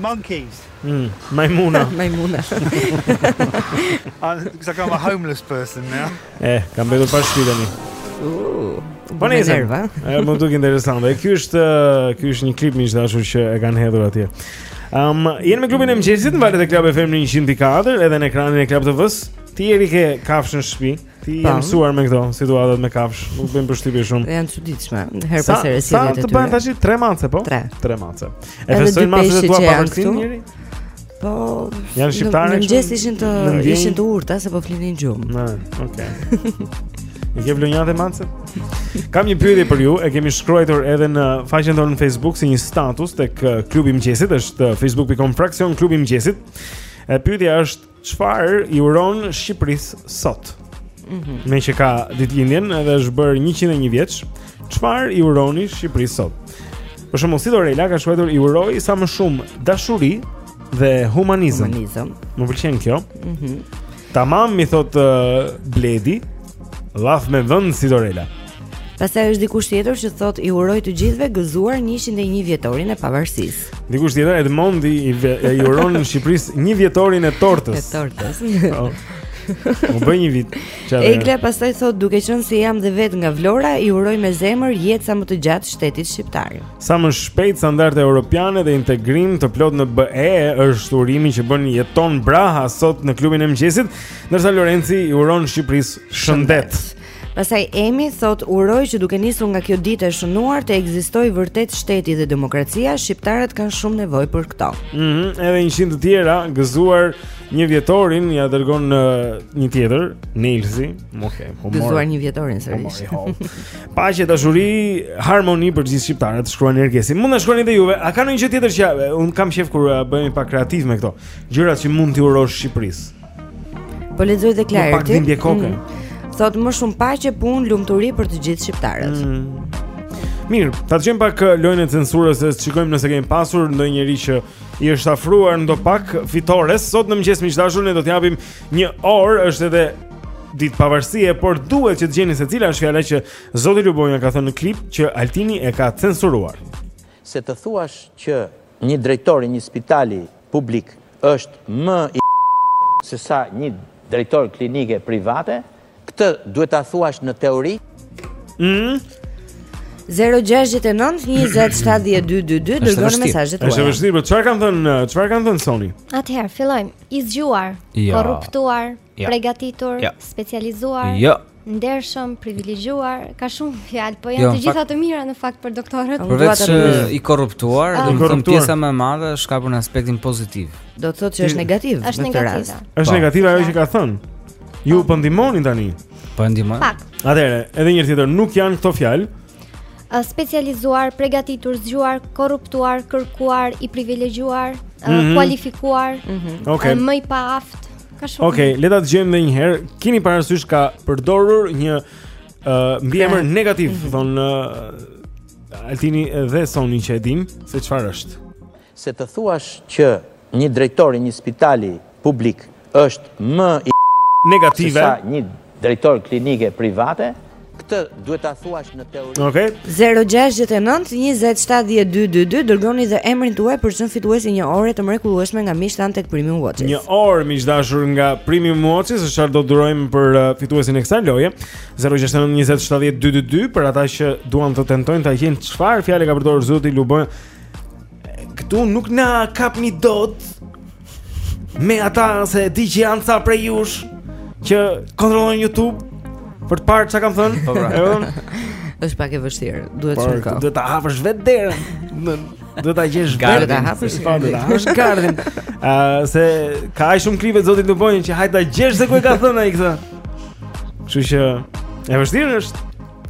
monkeys. Mm, majmuna. majmuna. Ai thotë I'm a homeless person now? Eh, kam mbetur pa shtëpi tani. Uh, po nice. Ai m'u duk interesante. Ky është ky është një klip miq të dashur që e kanë hedhur atje. Um, jeni me klubin e mëngjesit në valët e Club FM në 104 edhe në ekranin e Club TV-s. Ti Eri ke kafshë në shtëpi? Ti je mësuar me këto situatat me kafshë, nuk bën përshtypje shumë. Janë të çuditshme, herë pas here si vetë. Sa t'u bënë tash 3 mace po? 3. 3 mace. E festojnë macet e tua pavarësinë Eri? Po. Janë shqiptarë. Në mëngjes ishin të ishin të urta se po flinin gjumë. Na, okay. I ke vlonjate macet Kam një pyetje për ju E kemi shkruajtur edhe në faqen tonë në Facebook Si një status tek eh, klubi i mëngjesit është eh, facebook.com fraksion klubi i mëngjesit E pyetja është Çfarë i uron Shqipërisë sot? Mm -hmm. Meqë ka ditëlindjen edhe është bërë 101 vjeç, çfarë i uroni Shqipërisë sot? Për shembull, Sidorela ka shkruajtur i uroj sa më shumë dashuri dhe humanizëm. Humanizëm. Më pëlqen kjo. Mhm. Mm Tamam i thotë uh, Bledi, llaf me vend Sidorela. Pastaj është dikush tjetër që thotë i uroj të gjithëve gëzuar 101 vjetorin e pavarësisë. Dikush tjetër Edmondi i, i uron Shqipërisë një vjetorin e tortës. E tortës. Po. U bë një vit. Çfarë? Egla pastaj thot duke qenë se jam dhe vet nga Vlora, i uroj me zemër jetë sa më të gjatë shtetit shqiptar. Sa më shpejt standarde europiane dhe integrim të plotë në BE është urimi që bën Jeton Braha sot në klubin e mëngjesit, ndërsa Lorenci i uron Shqipërisë shëndet. shëndet. Pastaj Emi thot uroj që duke nisur nga kjo ditë e shënuar të ekzistojë vërtet shteti dhe demokracia, shqiptarët kanë shumë nevojë për këto. Mhm, mm edhe 100 të tjera gëzuar një vjetorin ja dërgon një tjetër, Nelsi, ok, po mor. Gëzuar një vjetorin sërish. Paqe, dashuri, harmoni për gjithë shqiptarët, shkruan Ergesi. Mund të shkruani edhe juve, a ka ndonjë gjë tjetër që un kam qejf kur bëhemi pak kreativ me këto? Gjëra që mund t'i urosh Shqipërisë. Po lexoj dhe Klaerti. Pak dhimbje koke. Mm. Thot më shumë paqe, punë, lumturi për të gjithë shqiptarët. Mm. Mirë, ta gjejmë pak uh, lojën e censurës, e të shikojmë nëse kemi pasur ndonjeri që i është afruar ndopak fitores. Sot në mëngjes miq të dashur ne do të japim një orë, është edhe ditë pavarësie, por duhet që të gjeni se cila është fjala që Zoti Lubonja ka thënë në klip që Altini e ka censuruar. Se të thuash që Një drejtor i një spitali publik është më i se sa një drejtor klinike private, këtë duhet ta thuash në teori. Ëh. 069 20 72 22 dërgoni mesazhet tuaja. Është vështirë, por çfarë kanë thënë, çfarë kanë thënë Soni? Atëherë fillojmë. I zgjuar, jo. korruptuar, Jo. Pregatitur, jo. specializuar, jo. ndershëm, privilegjuar, ka shumë fjalë, po janë jo, të gjitha të mira në fakt për doktorët. Përveç i korruptuar, ah. do të thonë pjesa më e madhe është kapur në aspektin pozitiv. Do të thotë që është negativ në këtë rast. Është po. negativ ajo që ka thënë. Ju po ndihmoni tani. Po ndihmoni. Atëherë, edhe një herë tjetër, nuk janë këto fjalë specializuar, pregatitur, zgjuar, korruptuar, kërkuar, i privilegjuar, mm -hmm. kualifikuar, mm -hmm. okay. më i paaftë. Ka shumë. Okej, okay, le ta dëgjojmë edhe një herë. Kini parasysh ka përdorur një ë uh, mbiemër negativ, mm -hmm. thon uh, Altini dhe Soni që e dinë se çfarë është. Se të thuash që një drejtor i një spitali publik është më i negative se sa një Drejtor klinike private, këtë duhet ta thuash në teori. Okej. Okay. 069 20 70 222 dërgoni dhe emrin tuaj për të qenë fitues i një ore të mrekullueshme nga miqtë tanë tek Premium Watches. Një orë miq të dashur nga Premium Watches, është çfarë do dhurojmë për uh, fituesin e kësaj loje. 069 20 70 222 për ata që duan të tentojnë ta gjejnë çfarë fjalë ka përdorur zoti Lubon. Këtu nuk na kapni dot Me ata se di që janë ca prej jush Që kontrollojnë Youtube Për të parë çka kam thënë Po pra është pak e vështirë, duhet të shkojë. Duhet ta hapësh vetë derën. Duhet ta gjesh vetë ta hapësh pa derën. Është gardhin. Ëh, se ka ai shumë klipe zoti të bojë që hajt ta gjesh se ku e ka thënë ai këtë. Kështu që e vështirë është.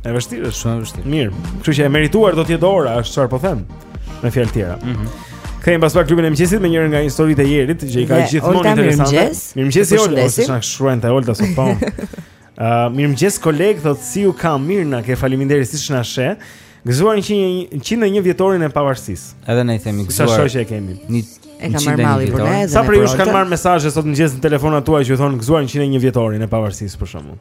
E vështirë, është shumë e vështirë. Mirë. Kështu që e merituar do të jetë ora, është çfarë po them. Me fjalë tjera. Mhm. Mm Kthehemi pas pak në klubin e mëngjesit me njërin nga historitë e Jerit, që i ka gjithmonë interesante. Mirëmëngjes, Olta, se ç'na shkruan te Olta sot po. Ë, mirëmëngjes koleg, thotë si ju kam mirë na ke faleminderit siç na she. Gëzuar 101 101 vjetorin e pavarësisë. Edhe ne i themi gëzuar. Sa shoqë e kemi. Një e ka marrë malli për ne. Sa prej ju kanë marrë mesazhe sot në mëngjes në telefonat tuaj që ju thonë gëzuar 101 vjetorin e pavarësisë për shkakun.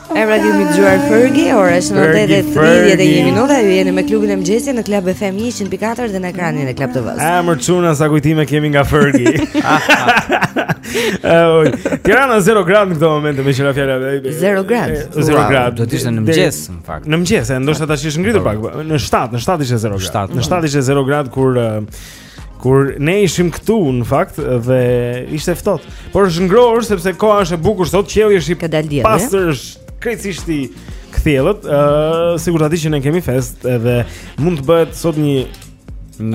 E pra kemi dëgjuar Fergi, ora është në 8.31 minuta, ju jeni me klubin e mëngjesit në Club FM 100.4 dhe në ekranin e Club TV-së. E, mër çuna sa kujtime kemi nga Fergi. Tirana 0 grad në këto momente, meqë ra fjala. 0 grad? 0 grad. Do t'ishte në mëngjes, në fakt. Në mëngjes, e ndoshta tash ishte ngritur po. pak, në 7, në 7 ishte 0 grad. Në 7 ishte 0 grad, kur... Kur ne ishim këtu në fakt dhe ishte ftohtë. Por është ngrohur sepse koha është e bukur sot, qielli është i pastër, është krejtësisht i kthjellët. Ëh, uh, sigurisht atyre që ne kemi festë edhe mund të bëhet sot një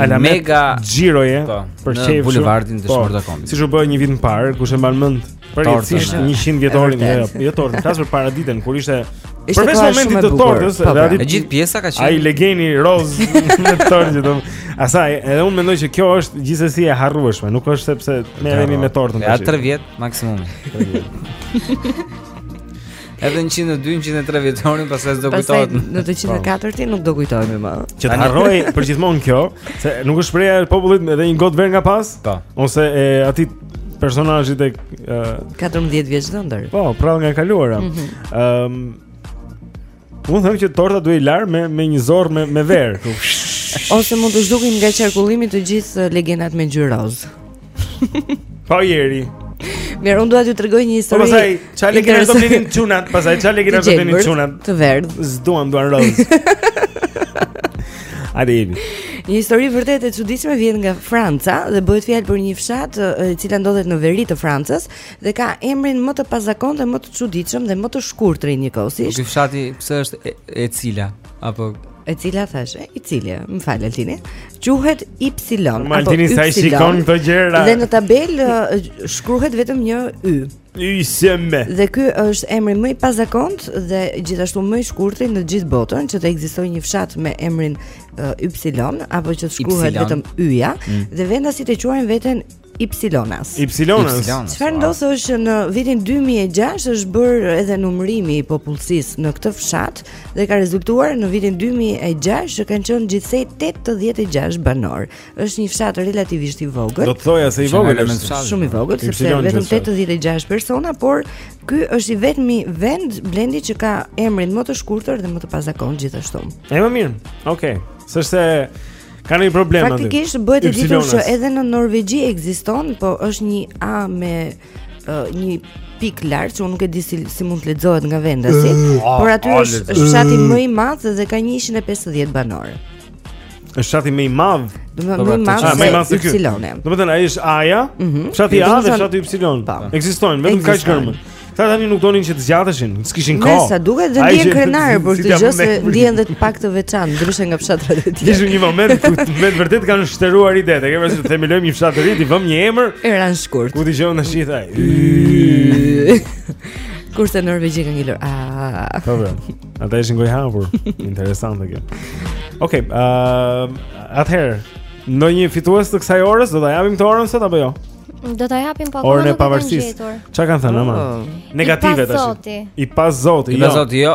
alamet xhiroje po, për qejf në bulevardin po, Dëshmorët e Kombit. Siç u bë një vit më parë, kush e mban mend? Për festën e 100 vjetorit e jo, jo tortën, flas për paraditen kur ishte përveç momentit të tortës, po, pra, e gjithë pjesa ka qenë. Ai legeni rozë me tortë do. Asaj, edhe unë mendoj që kjo është gjithsesi e harrueshme, nuk është sepse merremi me tortën. Ja 3 vjet maksimum. Edhe në 102, 103 vjetorin pastaj do kujtohet. Në të 104-ti nuk do kujtohemi më. Që të harrohet përgjithmonë kjo, se nuk është shprehja e popullit edhe një gotë verë nga pas, po. ose e atij personazhit te uh, 14 vjeç dhëndër. Po, përrallë nga e kaluara. Mhm. Ëm mm -hmm. um, Unë them që torta duhej larë me me një zorrë me me verë. Ose mund të zhdukim nga qarkullimi të gjithë legenat me ngjyrë rozë. Po Jeri. Mirë, unë dua t'ju tregoj një histori. Po pastaj, çfarë legena do të blinin çunat? Pastaj çfarë legena do të blinin çunat? Të verdhë. S'duan duan rozë. Hajde Jeri. Një histori vërtet e çuditshme vjen nga Franca dhe bëhet fjalë për një fshat e cila ndodhet në veri të Francës dhe ka emrin më të pazakontë dhe më të çuditshëm dhe më të shkurtrin njëkohësisht. Ky fshati pse është e, e cila apo e cila thashë, e, i cili, më fal Altini, quhet Y apo Y. Altini sa i shikon këto gjëra. Dhe në tabelë shkruhet vetëm një Y. Ysem. Dhe ky është emri më i pazakontë dhe gjithashtu më i shkurtri në gjithë botën që të ekzistojë një fshat me emrin uh, Ypsilon apo që të shkruhet vetëm Yja mm. dhe vendasit e quajnë veten Ypsilonas. Ypsilonas. Çfarë wow. ndodh është që në vitin 2006 është bërë edhe numërimi i popullsisë në këtë fshat dhe ka rezultuar në vitin 2006 që kanë qenë gjithsej 86 banorë. është një fshat relativisht i vogël. Do të thoja se i vogël është shumë i vogël, sepse vetëm 86 persona, por ky është i vetmi vend Blendi që ka emrin më të shkurtër dhe më të pazakontë gjithashtu. E më mirë. Okej. Okay. S'është se ka një problem aty. Praktikisht bëhet e ditur që edhe në Norvegji ekziston, po është një A me uh, një pikë lart që unë nuk e di si, si mund të lexohet nga vendasit, mm. por aty ah, është është fshati më i madh dhe ka 150 banorë. Është fshati më i madh. Domethënë më i madh ah, më i madh se Y. Domethënë ai është Aja, mhm. fshati A dhe fshati Ypsilon. Po. Ekzistojnë vetëm kaq gërma. Këta tani nuk donin që të zgjateshin, s'kishin kohë. Me sa duket dhe ndjehen krenarë për këtë gjë se ndjehen dhe pak të veçantë, ndryshe nga fshatrat e tjera. Ishte një moment ku me vërtet kanë shteruar idetë, e kanë thënë themelojmë një fshat të ri, i vëmë një emër. Eran Shkurt. Ku dëgjon tash gjithë ai? Kurse në Norvegji ka ngelur. A. Po pra. Ata ishin gojëhapur. Interesante kjo. Okej, okay, uh, atëherë ndonjë fitues të kësaj orës do ta japim këtë orën sot apo jo? Do ta japim pa orën e pavarësisë. Çka kanë thënë ama? Oh. Negative tash. I pa zoti. I pa zoti, jo. I pa zoti, jo.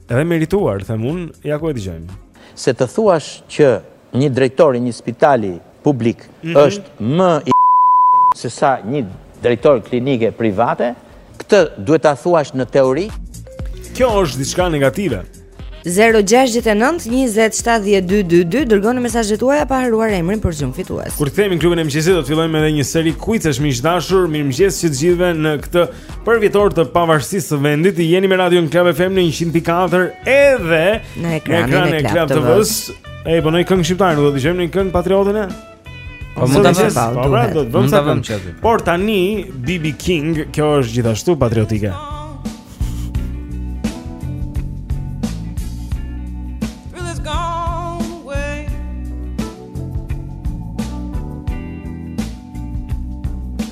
Edhe e merituar, them unë, ja ku e dëgjojmë. Se të thuash që një drejtor i një spitali publik mm -hmm. është më i se sa një drejtor klinike private, këtë duhet ta thuash në teori. Kjo është diçka negative. 069 20 70 222 dërgoni mesazhet tuaja pa harruar emrin për çmim fitues. Kur kthehemi në klubin e mëngjesit do të fillojmë edhe një seri quizesh miq të dashur. Mirëmëngjes që të gjithëve në këtë Përvjetor të pavarësisë së vendit, jeni me Radio Club FM në 100.4 edhe në ekranin e Club TV. Ej po ndonjë këngë shqiptare, do të dëgjojmë një këngë patriotike. Po mund ta vëmë. Po pra, do të bëjmë sa vëm çati. Por tani BB King, kjo është gjithashtu patriotike.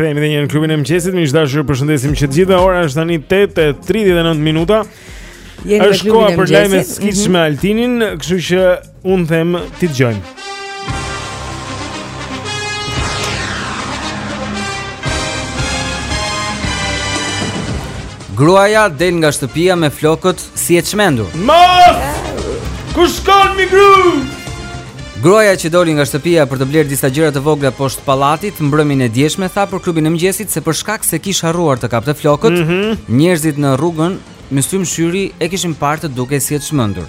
Kthehemi edhe një herë në klubin e mëngjesit, miq të dashur, ju përshëndesim që të gjithëve. Ora është tani 8:39 minuta. Është koha për lajmet skiç me mm -hmm. Altinin, kështu që Unë them t'i dëgjojmë. Gruaja del nga shtëpia me flokët si e çmendur. Mos! Ku shkon mi gru? Gruaja që doli nga shtëpia për të blerë disa gjëra të vogla poshtë pallatit mbrëmjen e djeshme tha për klubin e mëngjesit se për shkak se kish harruar të kapte flokët, mm -hmm. njerëzit në rrugën Myslym Shyri e kishin parë të dukej si e çmendur.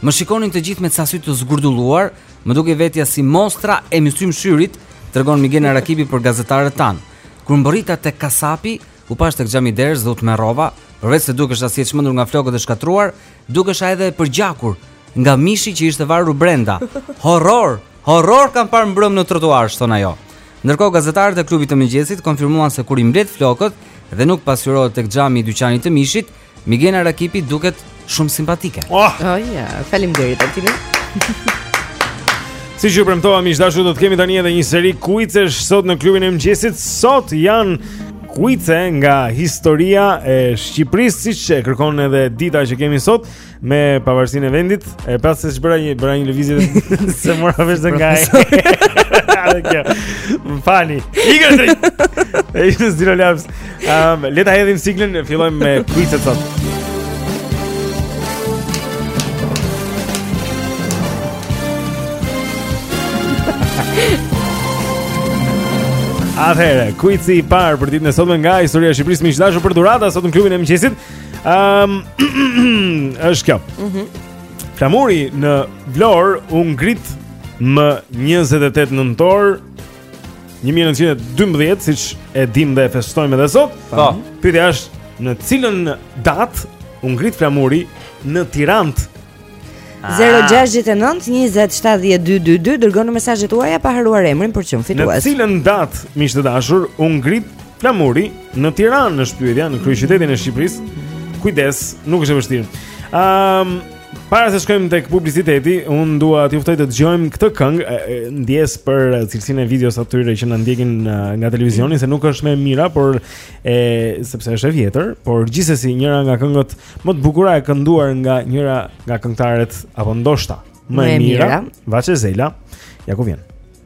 Më shikonin të gjithë me ca sy të zgurdulluar, më dukej vetja si monstra e Myslym Shyrit, tregon Migena Rakipi për gazetarët tanë. Kur mbërrita tek kasapi, u pashë tek xhami i derës dhe u tmerrova, përveç se dukesha si e çmendur nga flokët e shkatërruar, dukesha edhe e përgjakur nga mishi që ishte varur brenda. Horror! Horror kam parë mbrëmë në trotuar, shton ajo. Ndërkohë gazetarët e klubit të mëngjesit konfirmuan se kur i mbledh flokët dhe nuk pasqyrohet tek xhami i dyqanit të mishit, Migena Rakipi duket shumë simpatike. Oh, oh ja, yeah. faleminderit Altini. Siç ju premtova miq të dashur do të kemi tani edhe një seri kuicesh sot në klubin e mëngjesit. Sot janë kuice nga historia e Shqipërisë, siç e kërkon edhe dita që kemi sot me pavarësinë e vendit. E pashë se ç'bëra një bëra një lëvizje s'e mora vesh nga ai. Fani. Ikën. Ai është zero laps. Ehm, um, le ta hedhim siglën, fillojmë me kuicet sot. Atëherë, kuici i parë për ditën e sotme nga historia e Shqipërisë miq të dashur për dhurata sot në klubin e mëngjesit. Ehm, um, është kjo. Mhm. Mm Flamuri në Vlorë u ngrit më 28 nëntor 1912, siç e dimë dhe e festojmë edhe sot. Po. Pyetja është në cilën datë u ngrit flamuri në Tiranë? 069 20 7222 dërgoni mesazhet tuaja pa harruar emrin për çmim fitues. Në cilën datë miq të dashur u ngrit flamuri në Tiranë është pyetja në kryeqytetin e Shqipërisë? Kujdes, nuk është e vështirë. Ëm um, Para se të shkojmë tek publiciteti, unë dua t'ju ftoj të dëgjojmë këtë këngë, ndjesë për cilësinë e videos atyre që na ndjekin nga televizioni se nuk është më e mira, por e sepse është e vjetër, por gjithsesi njëra nga këngët më të bukura e kënduar nga njëra nga këngëtaret apo ndoshta më e mira, Vaçe Zela, ja ku vjen.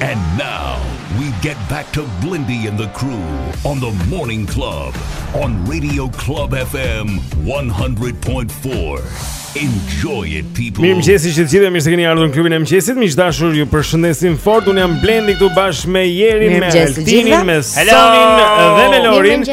And now we get back to Blendi and the crew on the morning club on Radio Club FM 100.4. Enjoy it people. Mirë mëngjesi të gjithë mirë se keni ardhur në klubin e mëngjesit. Miq të dashur, ju përshëndesim fort. Unë jam Blendi këtu bashkë me Jerin, me Altinin, me Sonin dhe me Lorin.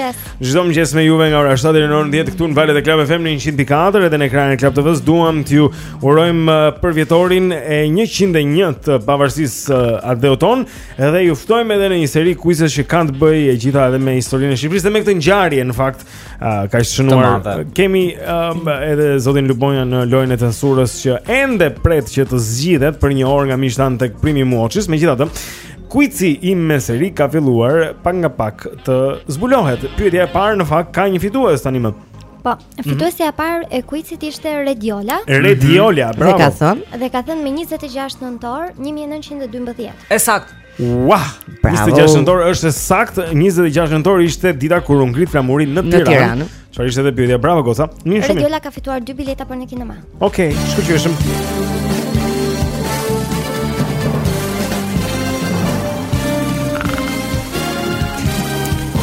Çdo mëngjes me juve nga ora 7 deri në orën 10 këtu në valët e Club FM në 100.4 edhe në ekranin e Club TV-s. Duam t'ju Urojmë uh, për vjetorin e 101 të pavarësisë së uh, atdheut tonë dhe ju ftojmë edhe në një seri kuicesh që kanë të bëjë e gjitha edhe me historinë e Shqipërisë dhe me këtë ngjarje në fakt uh, kaq të shënuar kemi um, edhe zotin Lubonja në lojën e censurës që ende pret që të zgjidhet për një orë nga miqtë tanë tek Premium Watches megjithatë kuici im me seri ka filluar pak nga pak të zbulohet. Pyetja e parë në fakt ka një fitues tanimë. Po. Fituesja e parë e kuicit ishte Rediola. Mhm. Rediola, bravo. Dhe ka thënë? Dhe ka thënë me 26 nëntor 1912. E saktë. Wah, bravo. 26 nëntor është e saktë. 26 nëntor ishte dita kur u ngrit flamuri në Tiranë. Në Tiranë. Çfarë ishte edhe pyetja? Bravo goca. Rediola ka fituar dy bileta për në kinema. Okej, okay, shkëlqyeshëm.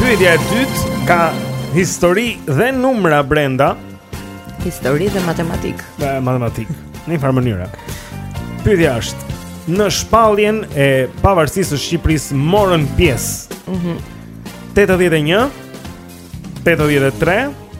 Pyetja e dytë ka histori dhe numra brenda. Histori dhe matematikë. Dhe matematikë, në një farë mënyre. Pyetja është, në shpalljen e pavarësisë së Shqipërisë morën pjesë. Mhm. Mm 81, 83,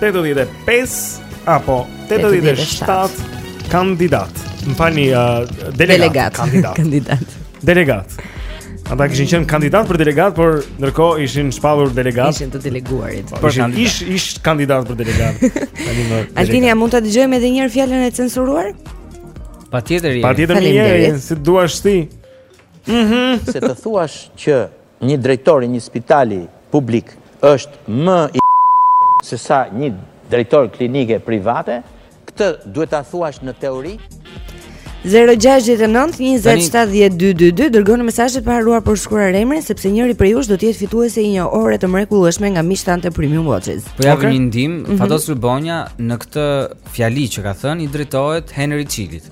85 apo 87 kandidatë. Më falni, uh, delegatë, delegatë, kandidatë. kandidatë. Delegatë. Ata kishin qenë kandidatë për delegatë, por ndërkohë ishin shpallur delegatë. Ishin të deleguarit. Po, për kandidat. Ish ish-kandidatë për delegatë. Tanimë. Altin, a mund ta dëgjojmë edhe një herë fjalën e censuruar? Patjetër. Patjetër një herë, si të duash ti. Mhm. Se të thuash që Një drejtor i një spitali publik është më i se sa një drejtor klinike private, këtë duhet ta thuash në teori. 0692072222 dërgoni mesazhet pa harruar për të shkruar emrin sepse njëri prej jush do të jetë fituesi i një ore të mrekullueshme nga miqtë tanë te Premium Watches. Po ju vij në ndihmë, mhm. Fatos Lubonja në këtë fjali që ka thënë i drejtohet Henri Çilit.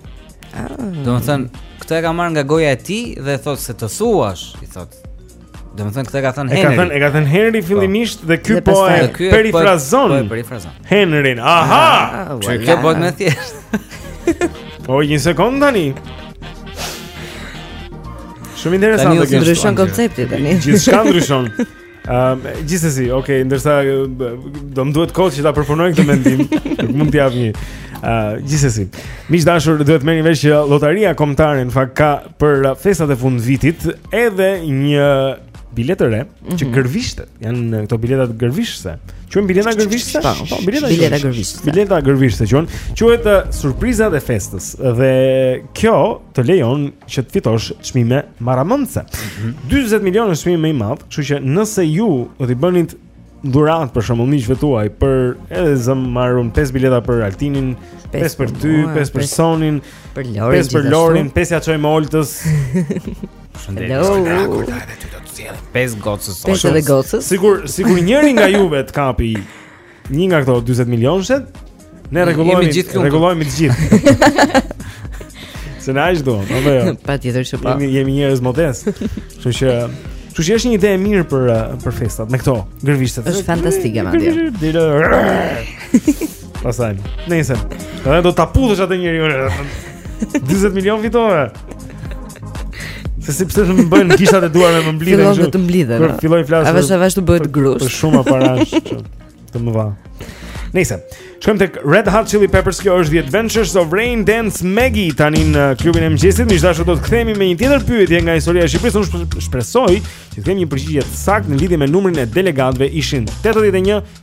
Ah. Domethënë, këtë e ka marrë nga goja e tij dhe thotë se të thuash, i thotë. Domethënë këtë e ka thënë Henri. E ka thënë, e ka thënë Henri po. fillimisht dhe ky po e po perifrazon. Po e perifrazon Henrin. Aha. Ah, që kjo bëhet më e thjeshtë. Po një sekondë tani. Shumë interesante kjo. Tani ndryshon koncepti tani. Gjithçka ndryshon. Ehm, um, gjithsesi, okay, ndërsa do më duhet kohë që ta përpunoj këtë mendim, nuk mund të jap një. Ëh, uh, gjithsesi. Miq të dashur, duhet të merrni vesh që lotaria kombëtare në fakt ka për festat e fundvitit edhe një biletë të re mm -hmm. që mhm. gërvishtet. Janë këto biletat gërvishtëse. Quhen bileta gërvishtëse? Po, bileta bileta gërvishtëse. Bileta gërvishtëse quhen. Quhet surprizat e festës dhe kjo të lejon që të fitosh çmime marramendëse. Mm -hmm. 40 milionë është çmimi më i madh, kështu që nëse ju do t'i bënit dhuratë për shembull miqve tuaj për e zëmë marrin 5 bileta për Altinin, 5 për ty, 5 për Sonin, 5 për Lorin, 5 ia çojmë Oltës. Përshëndetje. 5 gocës. 5 edhe gocës. Sikur, sikur njëri nga juve të kapë Një nga këto 40 milionëshet, ne rregullojmë rregullojmë të gjithë. Se na s'duam, apo jo? Patjetër që po. Jemi jemi njerëz modestë. Kështu që Kështu që është një ide e mirë për uh, për festat me këto gërvishtet. Është fantastike madje. Pastaj, nëse, edhe do ta puthësh atë njeriu. 40 milionë fitore. Se s'di pse më bëhen gishtat e duarve më mblidhen Fillon dhe të mblidhen Kur fillon flet A vështë a vështë të bëhet grusht Për shumë a parash që të më va Nejse, shkojmë tek Red Hot Chili Peppers Kjo është The Adventures of Rain Dance Maggie Tani në uh, klubin e mëngjesit Miq të dashur do të kthehemi me një tjetër pyetje Nga historia e Shqipërisë Unë shpresoj që të kemi një përgjigje të saktë në lidhje me numrin e delegatëve Ishin 81,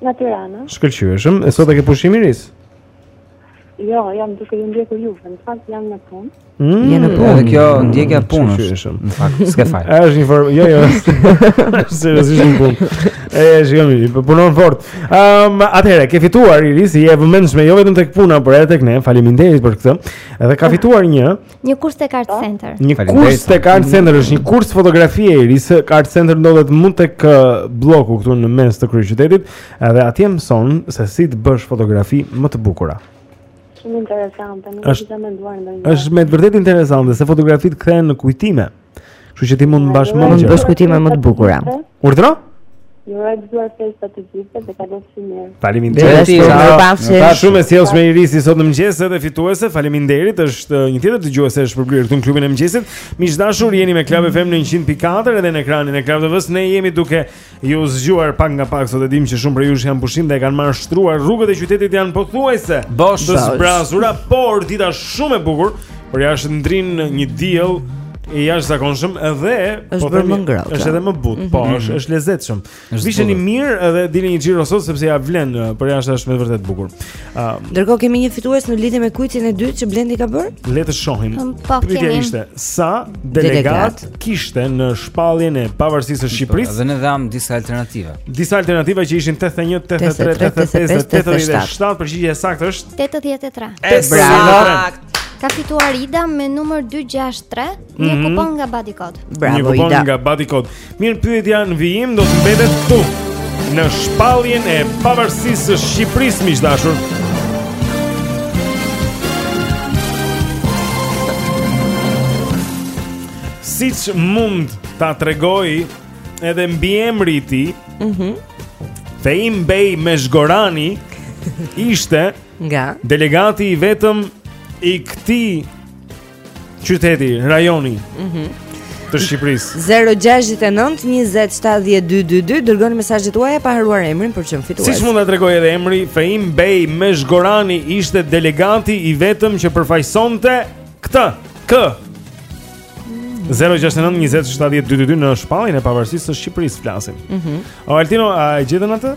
Nga Tirana. Shkëlqyeshëm. E sot e ke pushim Iris? Jo, jam duke ju ndjekur ju, në fakt jam në punë. Mm, je në punë. Kjo ndjekja e punës. Shkëlqyeshëm. Në fakt, s'ke faj. Është një formë, jo, jo. Seriozisht në punë. E, shikoj, po punon fort. Ehm, um, atëherë ke fituar Iris, je e vëmendshme jo vetëm tek puna, por edhe tek ne. Faleminderit për këtë. Edhe ka fituar një. Një kurs tek Art Center. Një kurs tek Art Center është një kurs fotografie Iris, Art Center ndodhet mu tek blloku këtu në mes të kryeqytetit, edhe atje mëson se si të bësh fotografi më të bukura. Shumë interesante, nuk e kisha menduar ndonjëherë. Është me të vërtetë interesante se fotografitë kthehen në kujtime. Kështu që ti mund të mbash më shumë kujtime më të bukura. Urdhro? Ju uroj gëzuar festat të gjithëve dhe kalofshi mirë. Faleminderit. Sa shumë e sjellshme Irisi sot në mëngjes edhe fituese. Faleminderit. Është një tjetër dëgjuese e shpërblyer këtu në klubin e mëngjesit. Miq të dashur, jeni me Club FM në 100.4 edhe në ekranin e Club TV-s. Ne jemi duke Ju zgjuar pak nga pak sot e dim që shumë prej jush janë pushim dhe e kanë marrë shtruar rrugët e qytetit janë pothuajse bosh të zbrazura, por dita shumë e bukur, por jashtë ndrin një diell i jashtëzakonshëm dhe është po bërë më ngrohtë. Është edhe më butë, mm -hmm. po mhm. është është lezetshëm. Visheni mirë edhe dilni një xhiro sot sepse ia vlen, por jashtë është me të vërtetë bukur. Um, Ndërkohë kemi një fitues në lidhje me kuicin e dytë që Blendi ka bërë? Le të shohim. Po, Pyetja ishte sa delegatë, delegatë kishte në shpalljen e pavarësisë së Shqipërisë? Dhe ne dhamë disa alternativa. Disa alternativa që ishin 81, 83, 85, 87, përgjigjja e saktë është 83. Bravo. Ka fituar Ida me numër 263. Një mm -hmm. kupon nga Body Code. Bravo, Një kupon Ida. nga Body Code. Mirë pyetja në vijim do të mbetet këtu në shpalljen e pavarësisë së Shqipërisë miq të dashur. Siç mund ta tregojë edhe mbiemri i tij, mhm. Mm Fehim Bej Mezhgorani ishte delegati i vetëm i këtij Qyteti, rajoni. Mhm. Mm të Shqipërisë. 069 20 70 222 dërgoni mesazhet tuaja pa harruar emrin për çmim fitues. Siç mund ta tregojë edhe emri, Fehim Bej Mezhgorani ishte delegati i vetëm që përfaqësonte këtë. Kë? 069 20 70 222 në shpalljen e pavarësisë së Shqipërisë flasim. Mhm. Mm o Altino, a e gjete atë?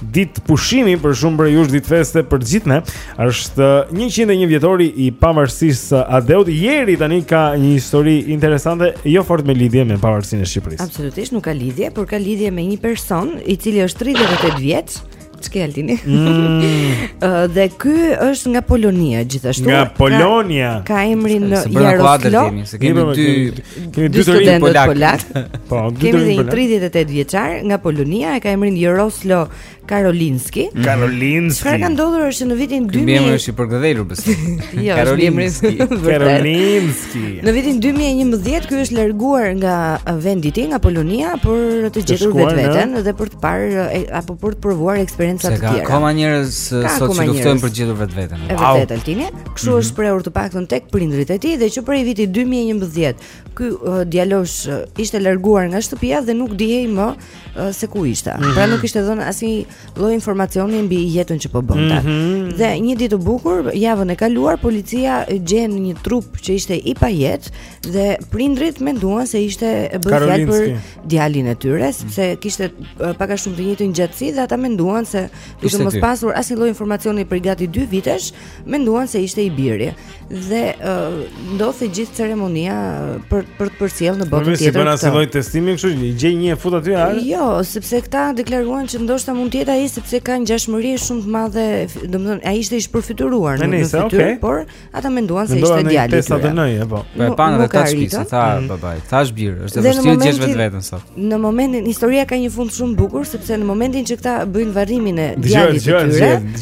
Ditë pushimi për shumë prej jush ditë feste për të gjithë ne. Është 101 vjetori i pavarësisë së atdheut. Jeri tani ka një histori interesante, jo fort me lidhje me pavarësinë e Shqipërisë. Absolutisht nuk ka lidhje, por ka lidhje me një person i cili është 38 vjeç. Ç'ka Altini? Mm. dhe ky është nga Polonia gjithashtu. Nga Polonia. Ka, ka emrin Jaroslav. Ne kemi dy Kemi dy të rinj polak. Po, dy të rinj polak. Ky 38 vjeçar nga Polonia, e ka emrin Jaroslav Karolinski. Mhm. Karolinski. Çfarë ka ndodhur është në vitin 2000. Mbiemri është i përkëdhelur besoj. Jo, Karolinski. Karolinski. Në vitin 2011 ky është larguar nga vendi i tij, nga Polonia, për të gjetur vetveten dhe për të parë apo për të provuar eksperienca të tjera. Ka akoma njerëz sot që luftojnë për të gjetur vetveten. Wow. Vetë Altini. Kështu është mhm. shprehur të paktën tek prindërit e tij dhe që prej vitit 2011 ky uh, djalosh uh, ishte larguar nga shtëpia dhe nuk dihej më uh, se ku ishte. Mm -hmm. Pra nuk ishte dhënë asnjë lloj informacioni mbi jetën që po bënte. Mm -hmm. Dhe një ditë të bukur, javën e kaluar, policia gjen një trup që ishte i pajetë dhe prindërit menduan se ishte bërë fjalë për djalin e tyre, sepse mm -hmm. kishte uh, pak a shumë të njëjtën gjatësi dhe ata menduan se duke mos pasur asnjë lloj informacioni për gati 2 vitesh, menduan se ishte i biri dhe uh, ndodhi gjithë ceremonia për për ta përcjellë në botën tjetër. Pa bërë asnjë lloj testimi kështu, i gjej një fut aty ar? Jo, sepse këta deklaruan që ndoshta mund të jetë ai sepse ka ngjashmëri shumë të madhe, domethënë ai ishte i shpërfytyruar në fytyrë, okay. por ata menduan se ishte djali. Menduan se ishte djali. Po, po e panë ata çka tha mm. babai. Thashë bir, është vështirë të gjesh vetveten sot. Në momentin historia ka një fund shumë bukur sepse në momentin që këta bëjnë varrimin e djalit të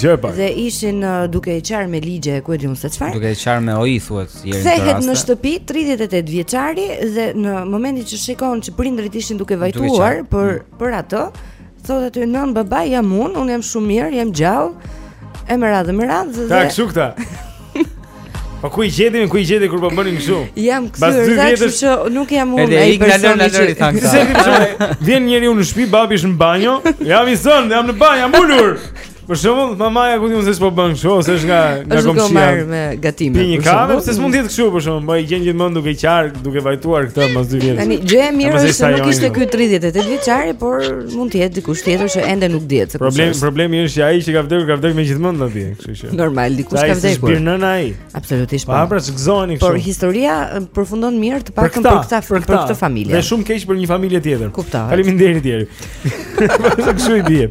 tyre dhe ishin uh, duke e qarë me ligje ku e di unë se çfarë. Duke e qarë me oi thuhet Jeri të Kthehet në shtëpi 38 vjeçari dhe në momentin që shikon që prindërit ishin duke vajtuar për mm. për atë Thotë aty nën baba jam unë, unë jam shumë mirë, jam gjallë. E me radhë, me radhë dhe... Ta, kështu këta. Po ku i gjetin, ku i gjetin kur po bënin kështu? Jam kthyer, kështu që nuk jam unë ai personi që i thanë. Se ti Vjen njeriu në shtëpi, babi është në banjo. Jam i zënë, jam në banjë, jam ulur. Për shembull, mamaja ku di unë se ç'po bën kështu ose është nga nga komshia. Është marrë me gatime. Pi një kafe, pse s'mund të jetë kështu për shembull, po i gjen gjithmonë duke qarë, duke vajtuar këtë mas dy vjet. Tani gjë e mirë është se nuk ishte ky 38 vjeçari, por mund të jetë dikush tjetër që ende nuk dihet se kush. Problemi problemi është që ai që ka vdekur ka vdekur me gjithmonë atje, kështu që. Normal, dikush ka vdekur. Ai është ai. Absolutisht po. Po pra, ç'gëzoheni kështu. Por historia përfundon mirë të paktën për këtë për këtë familje. Është shumë keq për një familje tjetër. Faleminderit tjerë. Kështu i bie.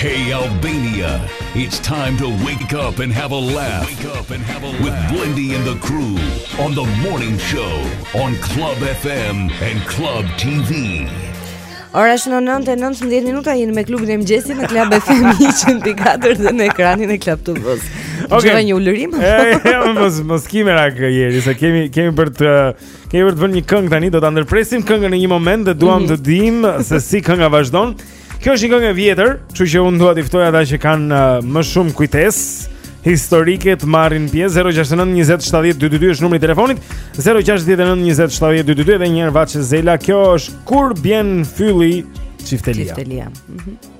Hey Albania, it's time to wake up and have a laugh. Wake up and have a laugh with Blindy and the crew on the morning show on Club FM and Club TV. Ora është 9:19 minuta jemi me klubin e mëngjesit në Club FM 104 dhe në ekranin e Club TV. Okej, okay. një ulërim. Ej, mos mos ki merak Jeri, se kemi kemi për të Kemi për të vënë një këngë tani, do ta ndërpresim këngën në një moment dhe duam mm -hmm. të dimë se si kënga vazhdon. Kjo është një këngë e vjetër, kështu që unë dua t'i ftoj ata që kanë uh, më shumë kujtesë historike të marrin pjesë 069 20 70 222 është numri i telefonit 069 20 70 222 edhe një herë Vaçe Zela, kjo është kur bjen fylli çiftelia. Çiftelia. Mhm. Mm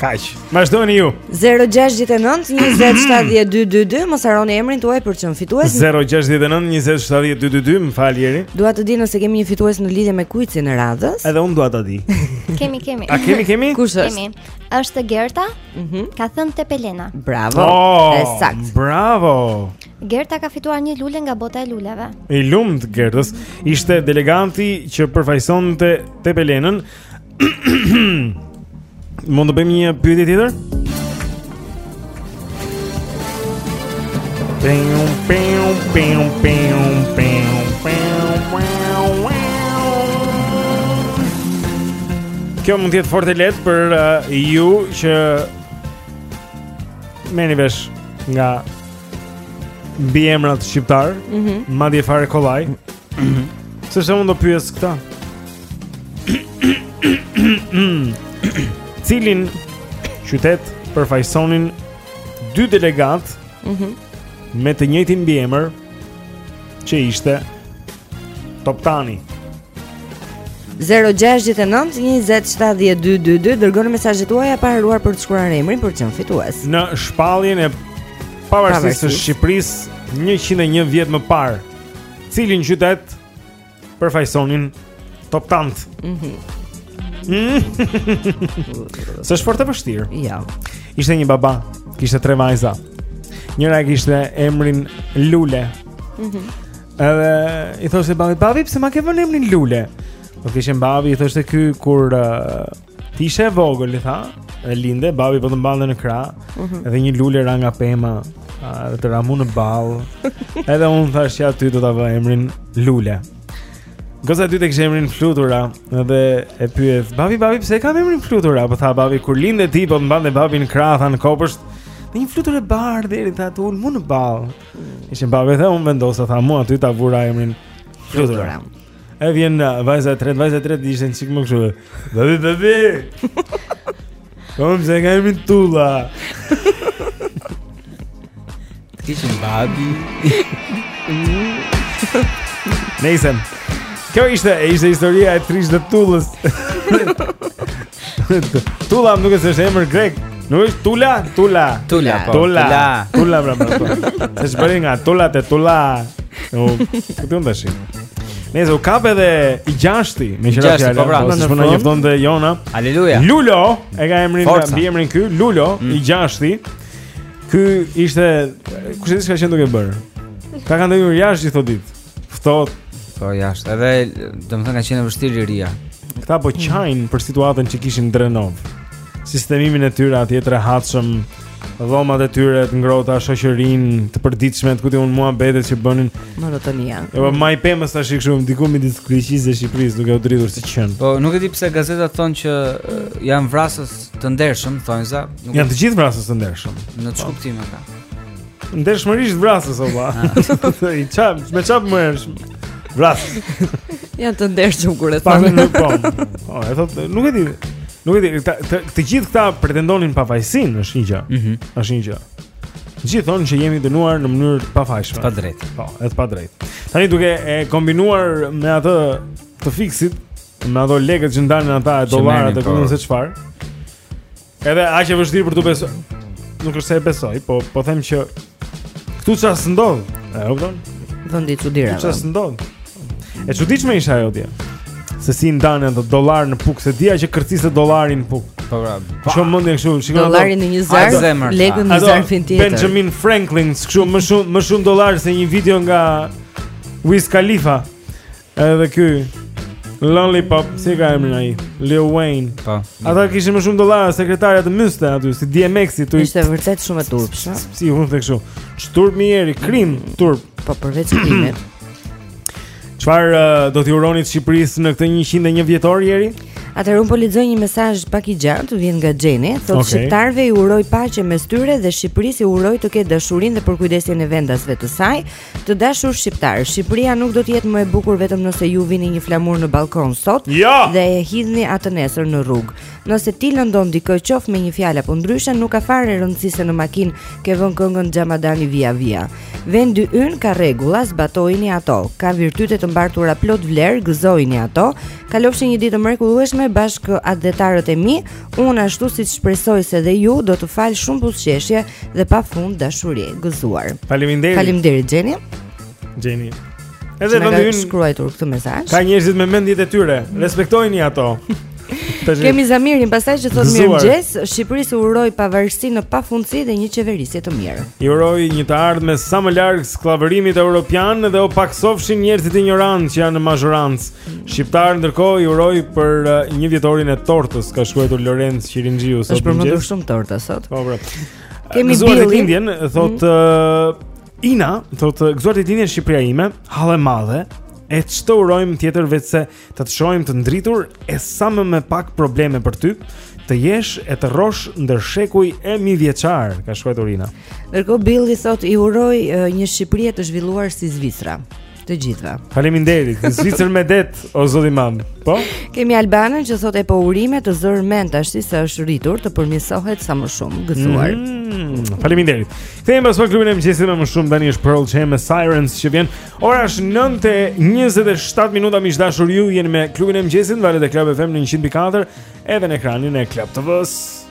Kaq. Vazhdoni ju. 069 2070222 mos harroni emrin tuaj për të qenë fitues. 069 2070222, më fal Jeri. Dua të di nëse kemi një fitues në lidhje me kuicin e radhës. Edhe unë dua ta di. kemi, kemi. A kemi, kemi? Kush është? Kemi. Është Gerta? Mhm. Mm ka thënë Tepelena. Bravo. Oh, E saktë. Bravo. Gerta ka fituar një lule nga bota e luleve. I lumtë Gertës. Ishte delegati që përfaqësonte Tepelenën Mund të bëjmë një pyetje tjetër? Pim pim pim pim pim Kjo mund të jetë fort e lehtë për uh, ju që merrni vesh nga mbiemrat shqiptarë, mm -hmm. madje fare kollaj. Mm -hmm. Sepse mund të pyes këtë. Cilin qytet përfaqësonin dy delegatë mm -hmm. me të njëjtin mbiemër që ishte Toptani. 069 20 70 222 Dërgoni mesazhet tuaja pa harruar për të shkruar emrin për të qenë fitues Në shpalljen e pavarësisë së Shqipërisë 101 vjet më parë Cilin qytet përfaqësonin Top Tant. Mhm. Se është fort e vështirë. Ja. Ishte një baba, kishte tre vajza. Njëra e kishte emrin Lule. Mhm. Mm Edhe i thoshte babit, "Babi, pse ma ke vënë emrin Lule?" Po të keqen babi, i thoshte ky kur uh, Ti ishe e vogël, i tha, e linde, babi po të mbante në krah, mm -hmm. edhe një lule ra nga pema, edhe të ra mu në ballë. edhe unë thashë aty do ta vë emrin Lule. Goca e dytë e kishte emrin Flutura, edhe e pyet, "Babi, babi, pse e kam emrin Flutura?" Po tha babi, "Kur linde ti po të mbante babi në krah, tha në kopsht." Dhe një flutur e bardhë erdhi t'u ul mu në ballë. Të keqen babi dhe unë vendosa tha mu aty ta vura emrin Flutura. Flutura. E vjen dhe vajza e tretë, vajza e tretë ishte një çikë më kështu. Babi, babi. Po pse e kam emrin Tulla. Të keqen babi. Nejse. Kjo ishte, ishte historia e trishtë e Tullës. Tula më duket se është emër grek. Nuk është Tula, Tula. Tula, po. Tula. Tula, bra, bra, bra. Se ç'arrin nga Tula te Tula. U, këtu më dashim. Nëse u kap edhe i gjashti, meqë ra fjala, po pra, po, ç'po na njofton Tejona. Aleluja. Lulo, e ka emrin, mbiemrin ky, Lulo, mm. i gjashti. Ky ishte kush e di ç'ka qenë duke bërë. Ka qenë ndenjur jashtë gjithë ditë. Ftohtë. Po jashtë. Edhe domethënë ka qenë e vështirë liria. Këta po qajnë për situatën që kishin në Drenovë. Sistemimin e tyre atje të rehatshëm, dhomat e tyre të ngrohta, shoqërinë e përditshme, kuptohet muhabetet që bënin monotonia. Jo, po majë pemës tash kështu diku midis Greqisë dhe Shqipërisë, duke u dridhur si qen. Po nuk e di pse gazetat thonë që janë vrasës të ndershëm, thonë ca. Nuk... Janë të gjithë vrasës të ndershëm. Në ç'kuptim e ka? Ndershmërisht vrasës o ba I çan, më çan me ersh Vrasës Janë të ndershëm kur e thonë Pak në po O, e thot, nuk e di Nuk e di, ta, të, të gjithë këta pretendonin pafajësinë është një gjë mm -hmm. është një gjë Gjithë thonë që jemi dënuar në mënyrë të pafajshme Padrejtë Po, e të padrejtë Tani duke e kombinuar me atë të fiksit Me ato lekët që ndanin ata e dollarët e ku di unë se çfarë Edhe aq e vështirë për të besuar. Nuk është se e besoj, po po them që këtu çfarë s'ndodh? E kupton? Vendi i çudirave. Çfarë s'ndodh? E çuditshme ishte ajo ideja. Se si ndanë ato dollarë në burg, se ideja që kërciste dollari në burg. Po pra. Shumë mund të kështu, shikoj. Dollarin në një zarf, lekun në zarfin tjetër. Benjamin Franklin, kështu më shumë më shumë dollarë se një video nga Wiz Khalifa. Edhe ky Lollipop, si ka emrin ai? Lil Wayne. Po. Ata kishin më shumë dollarë sekretarja të myste aty, si DMX-i tu. Ishte vërtet shumë e turp, shumë. Si ia them kështu. Ç'turp mo Jeri, krim, turp. Po përveç krimit. Çfarë uh, do t'i uroni Shqipërisë në këtë 101 vjetor Jeri? Atëherë unë po lexoj një mesazh pak i gjatë, vjen nga Xheni, thotë okay. shqiptarëve i uroj paqe mes tyre dhe Shqipërisë i uroj të ketë dashurinë dhe përkujdesjen e vendasve të saj. Të dashur shqiptarë, Shqipëria nuk do të jetë më e bukur vetëm nëse ju vini një flamur në ballkon sot ja! dhe e hidhni atë nesër në rrugë. Nëse ti lëndon dikë qoftë me një fjalë apo ndryshe, nuk ka fare rëndësi se në makinë ke vënë këngën xhamadani via via. Vendi ynë ka rregulla, zbatojini ato. Ka virtyte të mbartura plot vlerë, gëzojini ato. Kalofshi një ditë të mrekullueshme bashkatdhetarët e mi. Unë ashtu siç shpresoj se dhe ju do të fal shumë buzëqeshje dhe pa fund dashuri gëzuar. Faleminderit. Faleminderit Xheni. Xheni. Edhe në dyrë shkruajtur këtë mesazh. Ka njerëz me mendjet e tyre, respektojini ato. Kemi Zamirin, pastaj që thotë mirëmëngjes, Shqipërisë uroj pavarësi në pafundësi dhe një qeverisje të mirë. I uroj një të ardhme sa më larg skllavërimit europian dhe u pakësofshin njerëzit injorantë që janë në mazhorancë. Shqiptarë ndërkohë i uroj për uh, njëvjetorin e tortës, ka shkruar Lorenc Qirinxhiu sot. Është përmendur shumë torta sot. Po, po. Kemi gëzuar ditëlindjen, thotë mm -hmm. uh, Ina, thotë uh, gëzuar ditëlindjen Shqipëria ime, hallë e madhe. E ç'të të urojmë tjetër veçse të të shohim të ndritur e sa më me pak probleme për ty të jesh e të rrosh ndër shekuj e mijëvjeçarë, ka shkruar Torina. Ndërkohë Billi thotë i uroj një Shqipëri të zhvilluar si Zvicra. të gjithëve. Faleminderit. Një Zvicër me det, o Zot i madh. Po? Kemi Albanën që thotë po urime të zërë mend tashi se është rritur të përmirësohet sa më shumë. Gëzuar. Mm, Faleminderit. Kthehemi pas pak në klubin e mëngjesit me më shumë tani është Pearl Jam me Sirens që vjen. Ora është 9:27 minuta miq të dashur ju jeni me klubin e mëngjesit në valët e Club FM 104 edhe në ekranin e Club TV-s.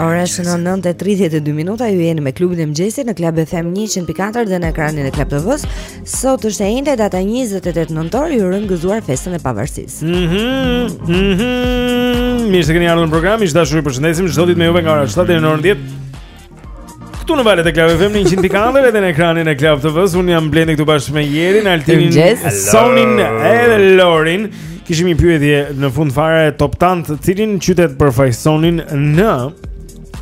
Ora shënon 9:32 minuta, ju jeni me klubin e mëngjesit në Club FM 104 dhe në ekranin e Club TV-s. Sot është e enjte data 28 nëntor, ju urojmë gëzuar festën e pavarësisë. Mhm. Mm mhm. Mm Mirë se keni ardhur në program, miq të dashur ju përshëndesim çdo ditë me juve nga ora 7 deri në orën 10. Këtu në valët e Club FM 104 edhe në ekranin e Club TV-s, unë jam Blendi këtu bashkë me Jerin, Altinin, Sonin edhe Lorin. Kishim një pyetje në fund fare top ten-it, cilin qytet përfaqësonin në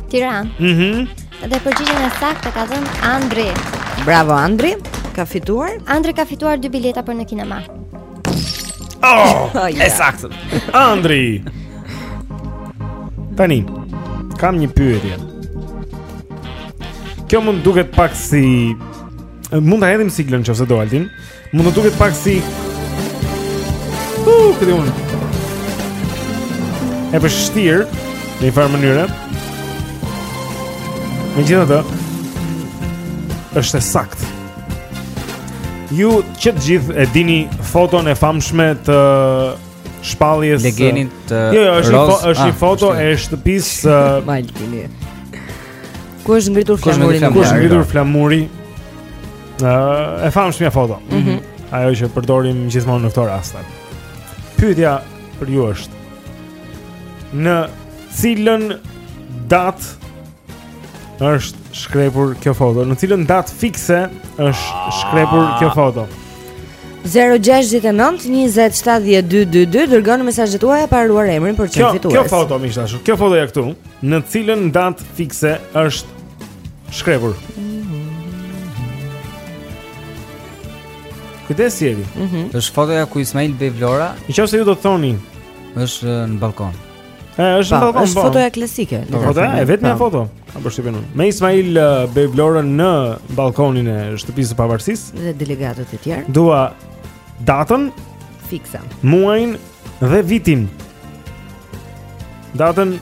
Tiranë. Mhm. Mm dhe përgjigjen e saktë ka dhënë Andri. Bravo Andri, ka fituar. Andri ka fituar dy bileta për në kinema. Oh, oh yeah. E saktë Andri Tani Kam një pyetje Kjo mund të duket pak si Mund ta hedhim siglën qoftë se do Altin Mund të duket pak si Uh, këtë unë E vështirë Në një farë mënyre Megjithatë është e saktë Ju që të gjithë e dini foton e famshme të shpalljes Legenit të Jo, jo, është roz... është një ah, foto e shtëpisë Altini. Ku është ngritur flamuri? Ku është ngritur flamuri? Ë, e famshmja foto. Mhm. Mm Ajo që përdorim gjithmonë në këto raste. Pyetja për ju është: Në cilën datë është shkrepur kjo foto? Në cilën datë fikse është ah. shkrepur kjo foto? 0-6-9-20-70-222 Dërgoni mesazhin tuaj pa harruar emrin për të qenë fitues Kjo foto, miq të dashur, kjo foto ja këtu Në cilën datë fikse është shkrepur Këtë e sjeri mm -hmm. është fotoja ku Ismail Bej Vlora Në qoftë se ju do të thoni është në ballkon E, është pa, po, është po. fotoja klasike. Po, foto e vetmja foto. Kam përshtypjen unë. Me Ismail uh, Bej Vlorën në ballkonin e shtëpisë së pavarësisë dhe delegatët e tjerë. Dua datën fikse. Muajin dhe vitin. Datën,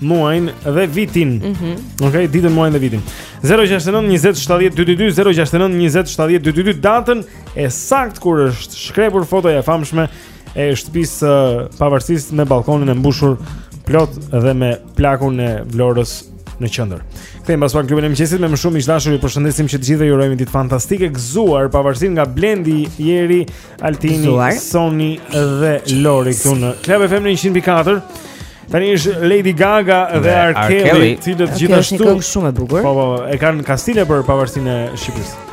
muajin dhe vitin. Mhm. Mm Okej, okay, ditën, muajin dhe vitin. 069 20 70 222 069 20 70 222 datën e saktë kur është shkrepur fotoja e famshme e shtëpisë së pavarësisë me ballkonin e mbushur plot dhe me plakun e Vlorës në qendër. Kthehemi pas pak në klubin e mëngjesit me më shumë miq të dashur ju përshëndesim që të gjithëve ju urojmë një ditë fantastike gëzuar pavarësinë nga Blendi, Jeri, Altini, Gëzuar. Soni dhe Lori këtu në Club FM 104. Tani është Lady Gaga dhe, dhe R. Kelly, të cilët gjithashtu është një këngë shumë e bukur. Po po, e kanë kastile për pavarësinë e Shqipërisë.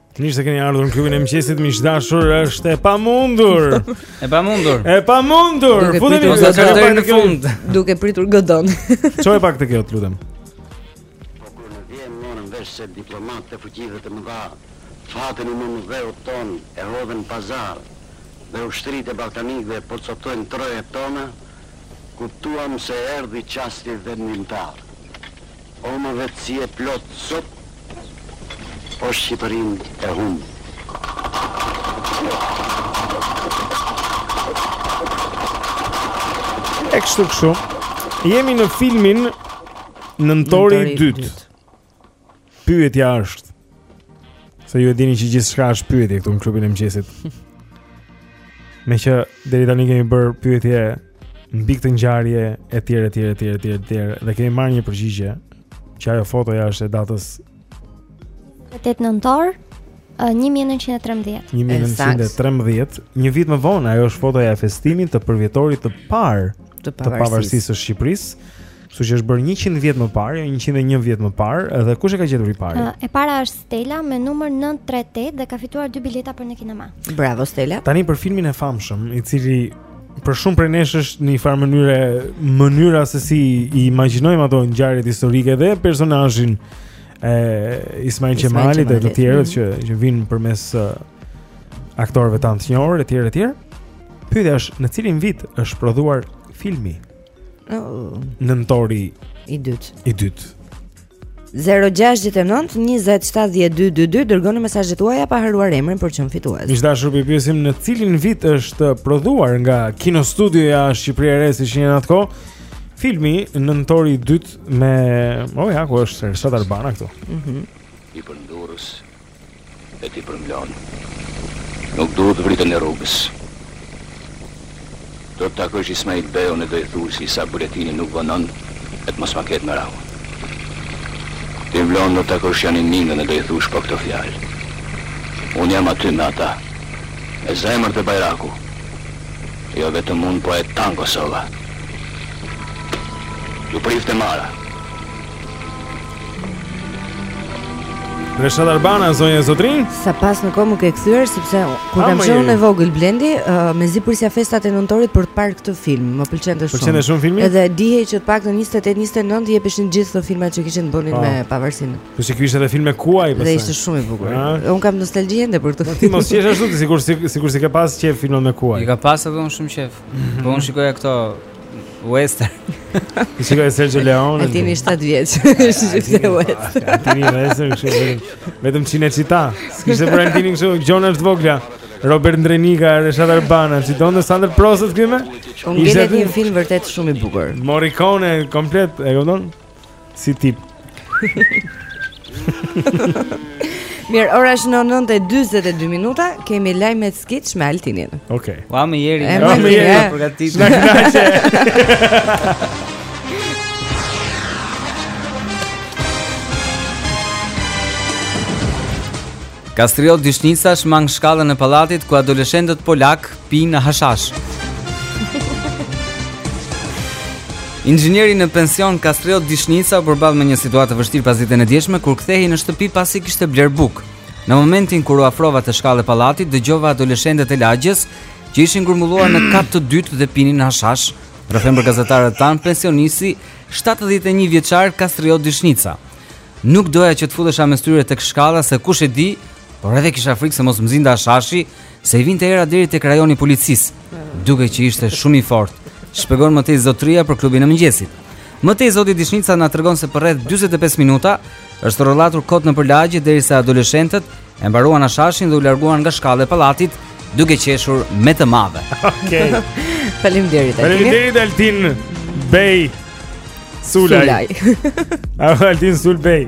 Mirë se keni ardhur në klubin e mëngjesit, miq të dashur, është e pamundur. E pamundur. E pamundur. Futemi në këtë çfarë në fund, duke pritur Godonë. Çoje pak te kjo, të lutem. Po kur në Vjenë morëm vesh se diplomatët e fuqive të mëdha, fatin e mëmëdheut tonë e hodhën në pazar dhe ushtritë e ballkanikëve po coptojnë trojet tona, kuptuam se erdhi çasti vendimtar. O mëvetësi e plotë sot o Shqipërin e humbëm. E kështu kështu Jemi në filmin Nëntori 2 Pyetja është Se ju e dini që gjithçka është pyetje këtu në klubin e mëngjesit Meqë deri tani kemi bërë pyetje Mbi këtë ngjarje e tjera, tjera, tjera, tjera, tjera Dhe kemi marrë një përgjigje Që ajo fotoja është e datës 8 nëntor 1913 1913 Një vit më vonë ajo është fotoja e festimit të përvjetorit të parë të pavarësisë së Shqipërisë. Kështu që është bërë 100 vjet më parë, 101 jo, vjet më parë, edhe kush e ka gjetur i pari? Uh, e para është Stella me numër 938 dhe ka fituar dy bileta për në kinema. Bravo Stella. Tani për filmin e famshëm, i cili për shumë prej nesh është në një farë mënyre mënyra se si i imagjinojmë ato ngjarjet historike dhe personazhin e Ismail Qemalit dhe të tjerët mm. që që vijnë përmes aktorëve tanë të njohur etj etj. Pyetja është në cilin vit është prodhuar filmi? Oh. Nëntori i dytë. I dytë. 0-6-9-27-12-22 Dërgoni mesazhet tuaja pa harruar emrin për të qenë fitues Miq të dashur po i pyesim në cilin vit është prodhuar nga Kinostudioja Shqipëria e Re siç e njihnim atë kohë Filmi Nëntori i dytë me... Oj, oh, ja, ku është Reshat Arbana këtu mm -hmm. I përndurës E ti për në Vlonë. Nuk duhet të vriten rrugës. Do të takosh Ismail Beun e do t'i thush se Isa Boletini nuk vonon e të mos ma ketë merakun. Ti n'Vlonë do të takosh Jani Mingën e do t'i thush po këto fjalë. Unë jam aty me ata. Me zemër te bajraku. Jo vetëm unë po e tanë Kosova. Ju priftë e mara. Reshat Arbana, zonja e zotërinj Sa pas në kohë më ke kthyer Sepse kur kam qenë i vogël Blendi uh, Mezi prisja festat e nëntorit Për të parë këtë film Më pëlqente shumë Pëlqente shumë filmi Edhe dihej që të paktën 28-29 Jepeshin gjithë ata filmat që kishin të bënin po. me pavarësinë Se që kishte edhe film me kuaj Dhe ishte shumë i bukur Unë kam nostalgji ende për këtë po, film Mos qesh ashtu Sikur si, si, si, si ke pas qejf filmat me kuaj I kam pas edhe unë shumë qejf Po unë shikoja këto Western. Ti shikoje Sergio Leone. Ti je 7 vjeç. Ti je Western. Ti je Western, ti je vetëm Cinecittà. Kishte për Antinin kështu, gjëna të vogla. Robert Ndrenika, Reshat Arbana, sidomos Sandër Prosi këme? Unë gjenet një film vërtet shumë i bukur. Morikone, komplet, e kupton? Si tip. Mirë, ora shënon 9:42 minuta, kemi lajmet kitsch me Altinin. Okej. Okay. Ua më jeri, ua më jeri, përgatitur. Na kënaqe. Kastriot Dishnica shmang shkallën e pallatit ku adoleshentët polak Pinë hashash. Inxhinieri në pension Kastriot Dishnica u përball me një situatë të vështirë pasditen e djeshme kur kthehej në shtëpi pasi kishte blerë bukë. Në momentin kur u afrova te shkalla e pallatit, dëgjova adoleshentët e lagjes që ishin grumbulluar në kat të dytë dhe pinin hashash. Rrëfen për gazetarët tanë, pensionisti 71 vjeçar Kastriot Dishnica. Nuk doja që të futesha mes tyre tek shkalla se kush e di, por edhe kisha frikë se mos më zinte hashashi, Se i vinte era deri tek rajoni i policisë, duket që ishte shumë i fortë. Shpjegon më tej zotëria për klubin e mëngjesit. Më tej zoti Dishnica na tregon se për rreth 45 minuta është sorollatur kot nëpër lagje derisa adoleshentët e mbaruan hashashin dhe u larguan nga shkalla e pallatit duke qeshur me të madhe. Okej. Okay. Faleminderit. Faleminderit Altin Bej. Sulaj. Sulaj. Altin Sul Bej.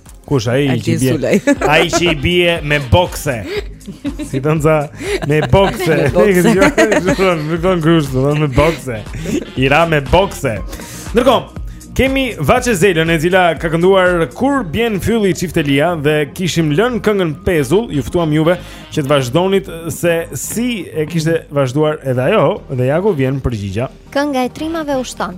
Kush ai i bie? Ai që i bie me bokse. Si të nëza me bokse. Me bokse. Me bokse. Me bokse. I ra me bokse. Ndërkohë, kemi Vaçe Zelën e cila ka kënduar kur bjen fyell e çiftelia dhe kishim lënë këngën pezull, ju ftuam juve që të vazhdonit se si e kishte vazhduar edhe ajo dhe ja ku vjen përgjigja. Kënga e trimave ushton.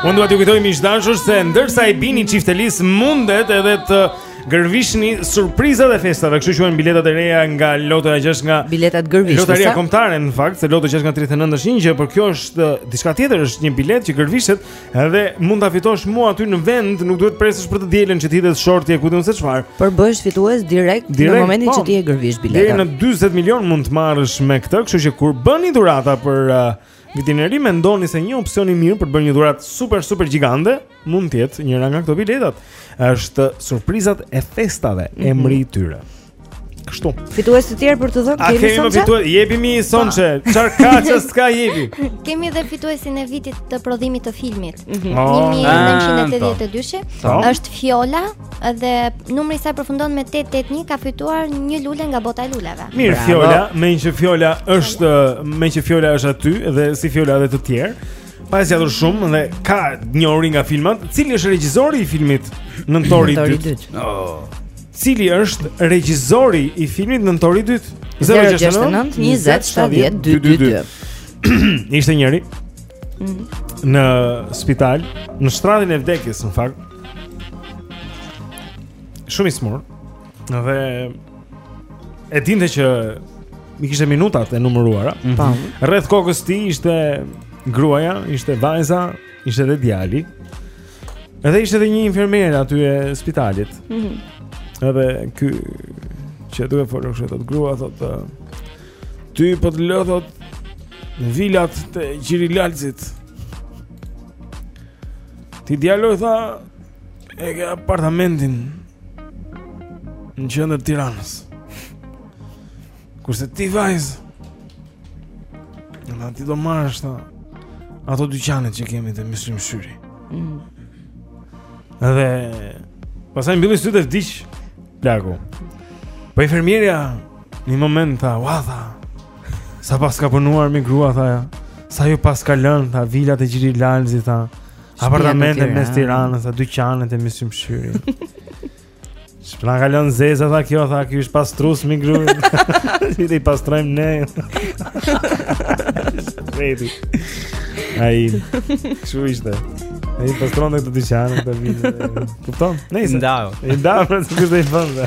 Unë duhet t'ju kujtoj miq të dashur se ndërsa i bini çiftelisë mundet edhe të gërvishni surprizat e festave. Kështu quhen biletat e reja nga lotoja 6, nga biletat gërvishëse. Lotaria kombëtare në fakt, se lotoja 6 nga 39 është një gjë, por kjo është uh, diçka tjetër, është një biletë që gërvishet dhe mund ta fitosh mu aty në vend, nuk duhet të presësh për të dielën që të hidhet shorti e ku di unë se çfarë. Por bëhesh fitues direkt, direkt në momentin po, që ti e gërvish biletën. Deri në 40 milion mund të marrësh me këtë, kështu që kur bëni dhurata për uh, Vitin e Ri mendoni se një opsion i mirë për të bërë një dhuratë super super gjigante mund të jetë njëra nga këto biletat. Është surprizat e festave, mm -hmm. emri i tyre. Kështu. Fitues të tjerë për të dhënë kemi Sonçe. A kemi fitues? Jepi mi Sonçe. Po. Çfarë ka e ç' s'ka jepi? Kemi edhe fituesin e vitit të prodhimit të filmit. Mm -hmm. oh, 1982. Po. Është Fjola dhe numri i saj përfundon me 881 ka fituar një lule nga bota e luleve. Mirë Fjola, me një Fjola është, meqë Fjola është aty dhe si Fjola edhe të tjerë. Pa e zgjatur shumë dhe ka një ori nga filmat, cili është regjizori i filmit Nëntori 2. Oh. Cili është regjizori i filmit Nëntori 2? 069 20 70 222. Ishte njëri. Mhm. Në spital, në shtratin e vdekjes në fakt. Shumë i smur. Dhe e dinte që i kishte minutat e numëruara. Mm -hmm. Rreth kokës tij ishte gruaja, ishte vajza, ishte edhe djali. Edhe ishte edhe një infermiere aty e spitalit. Mhm. Mm edhe ky që duhet folur kështu ato grua thotë ty po të lë thotë vilat te Gjiri Lalzit. Ti djalo tha e ke apartamentin në qendër Tiranës. Kurse ti vajz ti do marrësh tha ato dyqanet që kemi te Myslym Shyri mm. Dhe pastaj mbylli sytë e vdiq Plaku Po infermierja Një moment tha, ua tha. Sa paska punuar mi grua tha ja. Sa ju paska lënë tha vilat te Gjiri Lalzit tha. Apartamente mes Tiranës, dyqanet te Myslym Shyri. S'na ka lënë e zeza tha kjo tha ky ish pastrues me gruan. T'i pastrojmë ne. Vedi. Ai. Çu ishte? Ai pastron këto dyqane të vinë. Kupton? Nëse. Ndau. Ndau, pra, të gjithë i fëmijë.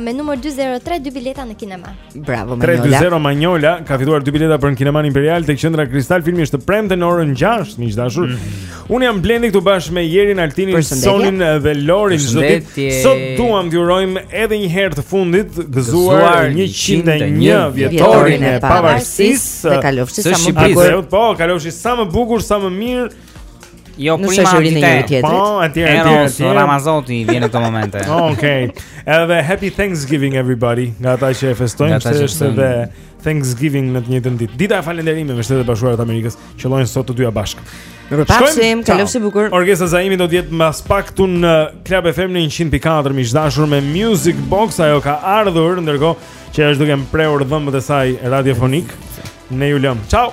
me numër 203 dy bileta në kinema. Bravo Manjola. 320 Manjola ka fituar dy bileta për në Kineman Imperial tek Qendra Kristal. Filmi është premte në orën 6, miq të dashur. Mm -hmm. Unë jam Blendi këtu bashkë me Jerin, Altinin, Sonin dhe Lorin. Sot duam t'ju urojmë edhe një herë të fundit gëzuar 101 vjetorin e pavarësisë. Kalofshi sa më bukur. Po, kalofshi sa më bukur, sa më mirë. Jo, në shoqërinë e njëri tjetrit. Po, etj, etj. Eros Ramazoti vjen në këto momente. Okej. Edhe happy Thanksgiving everybody. Nga ata që e festojnë, se është edhe Thanksgiving në të njëjtën ditë. Dita e falënderimeve Shtetet e Bashkuara të Amerikës, qëllojnë sot të dyja bashkë. Ne do të shkojmë, kalofshi bukur. Orgesa Zaimi do të jetë mbas pak këtu në Club FM 104 miq të dashur me Music Box, ajo ka ardhur ndërkohë që është duke mprehur dhëmbët e saj radiofonik. Ne ju lëm. Ciao.